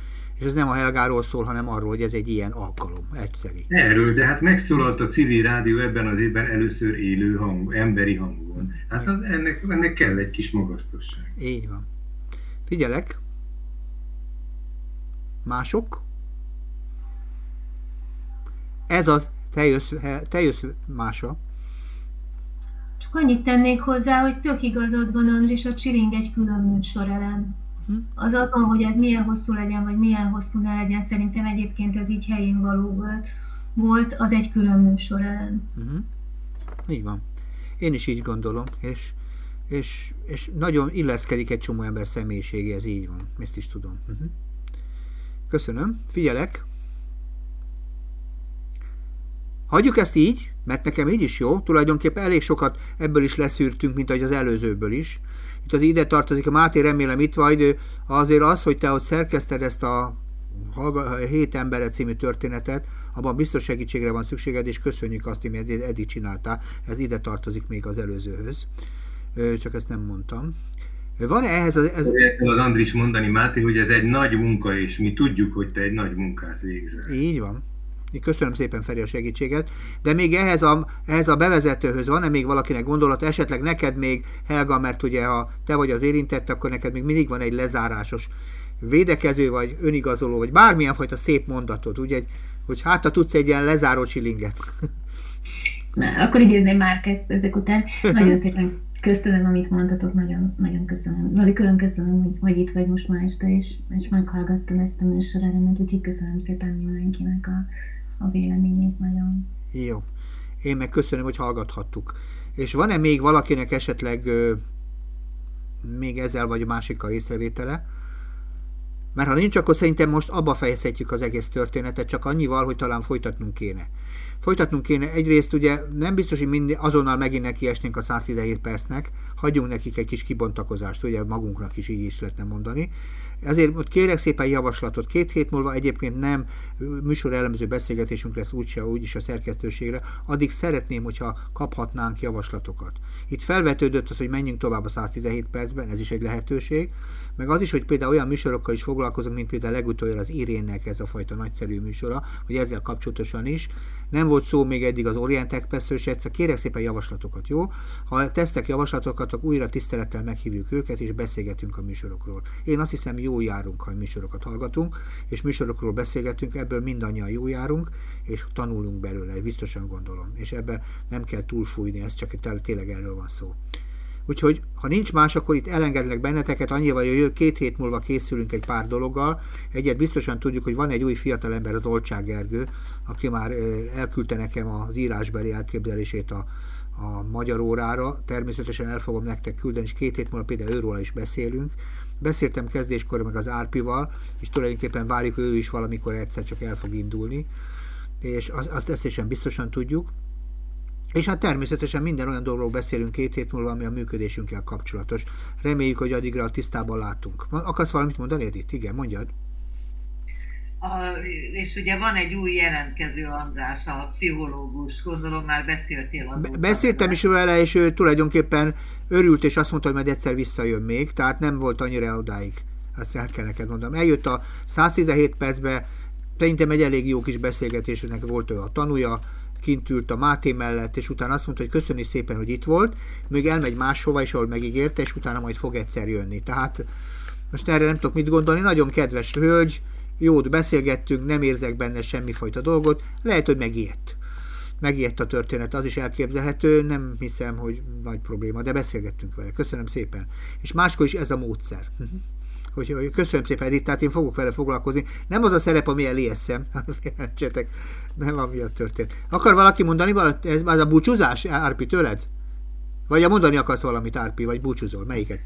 És ez nem a Helgáról szól, hanem arról, hogy ez egy ilyen alkalom, egyszerű. Erről, de hát megszólalt a civil rádió ebben az évben először élő hang, emberi hangon. Hát az, ennek, ennek kell egy kis magasztosság. Így van. Figyelek. Mások? Ez az, te jössz, te jössz Mása. Csak annyit tennék hozzá, hogy tök igazad van, Andris, a Csiling egy külön műsorelem. Az azon, hogy ez milyen hosszú legyen, vagy milyen hosszú ne legyen, szerintem egyébként ez így helyén való volt. Volt, az egy külön műsorelem. Uh-huh. Így van. Én is így gondolom, és, és, és nagyon illeszkedik egy csomó ember személyiségéhez, így van. Ezt is tudom. Uh-huh. Köszönöm. Figyelek. Hagyjuk ezt így, mert nekem így is jó. Tulajdonképpen elég sokat ebből is leszűrtünk, mint ahogy az előzőből is. Itt az ide tartozik, a Máté remélem itt vagy, azért az, hogy te ott szerkezted ezt a Hét embere című történetet, abban biztos segítségre van szükséged, és köszönjük azt, hogy eddig csináltál. Ez ide tartozik még az előzőhöz. Csak ezt nem mondtam. Van-e ehhez az... Ez... Az Andris mondani, Máté, hogy ez egy nagy munka, és mi tudjuk, hogy te egy nagy munkát végzel. Így van. Köszönöm szépen Feri a segítséget, de még ehhez a, ehhez a bevezetőhöz van-e még valakinek gondolat, esetleg neked még, Helga, mert ugye ha te vagy az érintett, akkor neked még mindig van egy lezárásos védekező, vagy önigazoló, vagy bármilyen fajta szép mondatod, ugye, hogy hát ha tudsz egy ilyen lezáró csilinget. (laughs) Na, akkor idézném már kezd ezek után. Nagyon szépen köszönöm, amit mondtatok, nagyon, nagyon köszönöm. Zoli, külön köszönöm, hogy, hogy itt vagy most ma este, és, és meghallgattam ezt a műsorelemet, úgyhogy köszönöm szépen mindenkinek a, a véleményét nagyon. Jó. Én meg köszönöm, hogy hallgathattuk. És van-e még valakinek esetleg ö, még ezzel vagy a másikkal észrevétele? Mert ha nincs, akkor szerintem most abba fejezhetjük az egész történetet, csak annyival, hogy talán folytatnunk kéne. Folytatnunk kéne egyrészt ugye nem biztos, hogy mind, azonnal megint nekiesnénk a 117 percnek, hagyjunk nekik egy kis kibontakozást, ugye magunknak is így is lehetne mondani, Ezért ott kérek szépen javaslatot. Két hét múlva egyébként nem műsor elemző beszélgetésünk lesz úgyse, úgyis a szerkesztőségre. Addig szeretném, hogyha kaphatnánk javaslatokat. Itt felvetődött az, hogy menjünk tovább a 117 percben, ez is egy lehetőség. Meg az is, hogy például olyan műsorokkal is foglalkozunk, mint például legutoljára az Irénnek ez a fajta nagyszerű műsora, hogy ezzel kapcsolatosan is. Nem volt szó még eddig az Orient Expressről, és egyszer kérek szépen javaslatokat, jó? Ha tesztek javaslatokat, akkor újra tisztelettel meghívjuk őket, és beszélgetünk a műsorokról. Én azt hiszem, jó járunk, ha műsorokat hallgatunk, és műsorokról beszélgetünk, ebből mindannyian jó járunk, és tanulunk belőle, biztosan gondolom. És ebben nem kell túlfújni, ez csak tényleg erről van szó. Úgyhogy, ha nincs más, akkor itt elengedlek benneteket, annyival, jövő két hét múlva készülünk egy pár dologgal. Egyet biztosan tudjuk, hogy van egy új fiatalember, az Olcsák Gergő, aki már elküldte nekem az írásbeli elképzelését a, a magyar órára. Természetesen el fogom nektek küldeni, és két hét múlva például őróla is beszélünk. Beszéltem kezdéskor meg az Árpival, és tulajdonképpen várjuk, ő is valamikor egyszer csak el fog indulni. És azt, azt ezt biztosan tudjuk. És hát természetesen minden olyan dologról beszélünk két hét múlva, ami a működésünkkel kapcsolatos. Reméljük, hogy addigra tisztában látunk. Akarsz valamit mondani, Edith? Igen, mondjad. A, és ugye van egy új jelentkező András, a pszichológus, gondolom már beszéltél a Be- Beszéltem is vele, és ő tulajdonképpen örült, és azt mondta, hogy majd egyszer visszajön még, tehát nem volt annyira odáig. Azt el kell neked mondanom. Eljött a 117 percbe, szerintem egy elég jó kis beszélgetésnek volt ő a tanúja, kint ült a Máté mellett, és utána azt mondta, hogy köszöni szépen, hogy itt volt, még elmegy máshova is, ahol megígérte, és utána majd fog egyszer jönni. Tehát most erre nem tudok mit gondolni, nagyon kedves hölgy, jót beszélgettünk, nem érzek benne semmifajta dolgot, lehet, hogy megijedt. Megijedt a történet, az is elképzelhető, nem hiszem, hogy nagy probléma, de beszélgettünk vele. Köszönöm szépen. És máskor is ez a módszer. hogy, hogy köszönöm szépen, Edith, tehát én fogok vele foglalkozni. Nem az a szerep, ami elészem, (laughs) félrencsetek, nem amiatt történt. Akar valaki mondani valamit? Ez az a búcsúzás, Árpi, tőled? Vagy a mondani akarsz valamit, Árpi, vagy búcsúzol? Melyiket?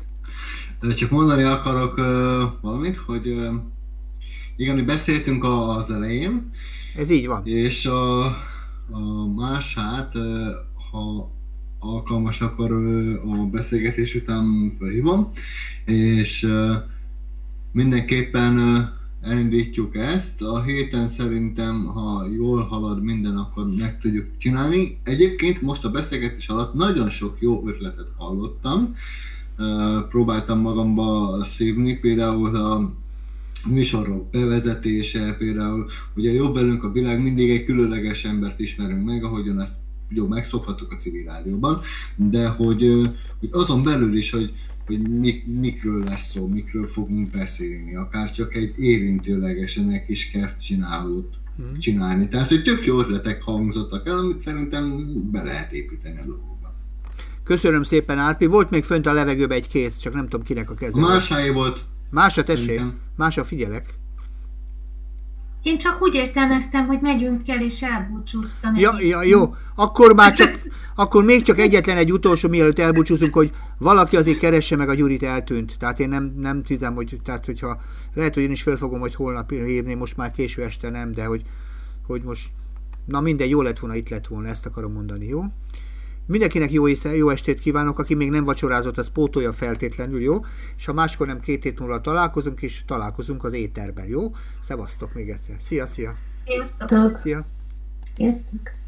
Csak mondani akarok uh, valamit, hogy uh, igen, hogy beszéltünk az elején. Ez így van. És a, a más hát, ha alkalmas, akkor a beszélgetés után felhívom, és mindenképpen elindítjuk ezt. A héten szerintem, ha jól halad minden, akkor meg tudjuk csinálni. Egyébként most a beszélgetés alatt nagyon sok jó ötletet hallottam. Próbáltam magamba szívni, például a műsorok bevezetése, például ugye jobb velünk a világ, mindig egy különleges embert ismerünk meg, ahogyan ezt jó, megszokhattuk a civil rádióban, de hogy, hogy azon belül is, hogy hogy mik, mikről lesz szó, mikről fogunk beszélni, akár csak egy érintőlegesen egy kis kertcsinálót hmm. csinálni. Tehát, hogy tök jó ötletek hangzottak el, amit szerintem be lehet építeni a dolgokba. Köszönöm szépen, Árpi. Volt még fönt a levegőbe egy kész, csak nem tudom kinek a keze. A másáé volt. Mása, tessék. Mása, figyelek. Én csak úgy értelmeztem, hogy megyünk el, és elbúcsúztam. Ja, ja, jó. Akkor már csak, akkor még csak egyetlen egy utolsó, mielőtt elbúcsúzunk, hogy valaki azért keresse meg a Gyurit eltűnt. Tehát én nem, nem tudom, hogy, tehát hogyha lehet, hogy én is fel fogom, hogy holnap hívni, most már késő este nem, de hogy, hogy most, na minden, jó lett volna, itt lett volna, ezt akarom mondani, jó? Mindenkinek jó, észre, jó estét kívánok, aki még nem vacsorázott, az pótolja feltétlenül, jó? És ha máskor nem két hét múlva találkozunk, és találkozunk az éterben, jó? Szevasztok még egyszer. Szia, szia! Sziasztok! Szia! Sziasztok!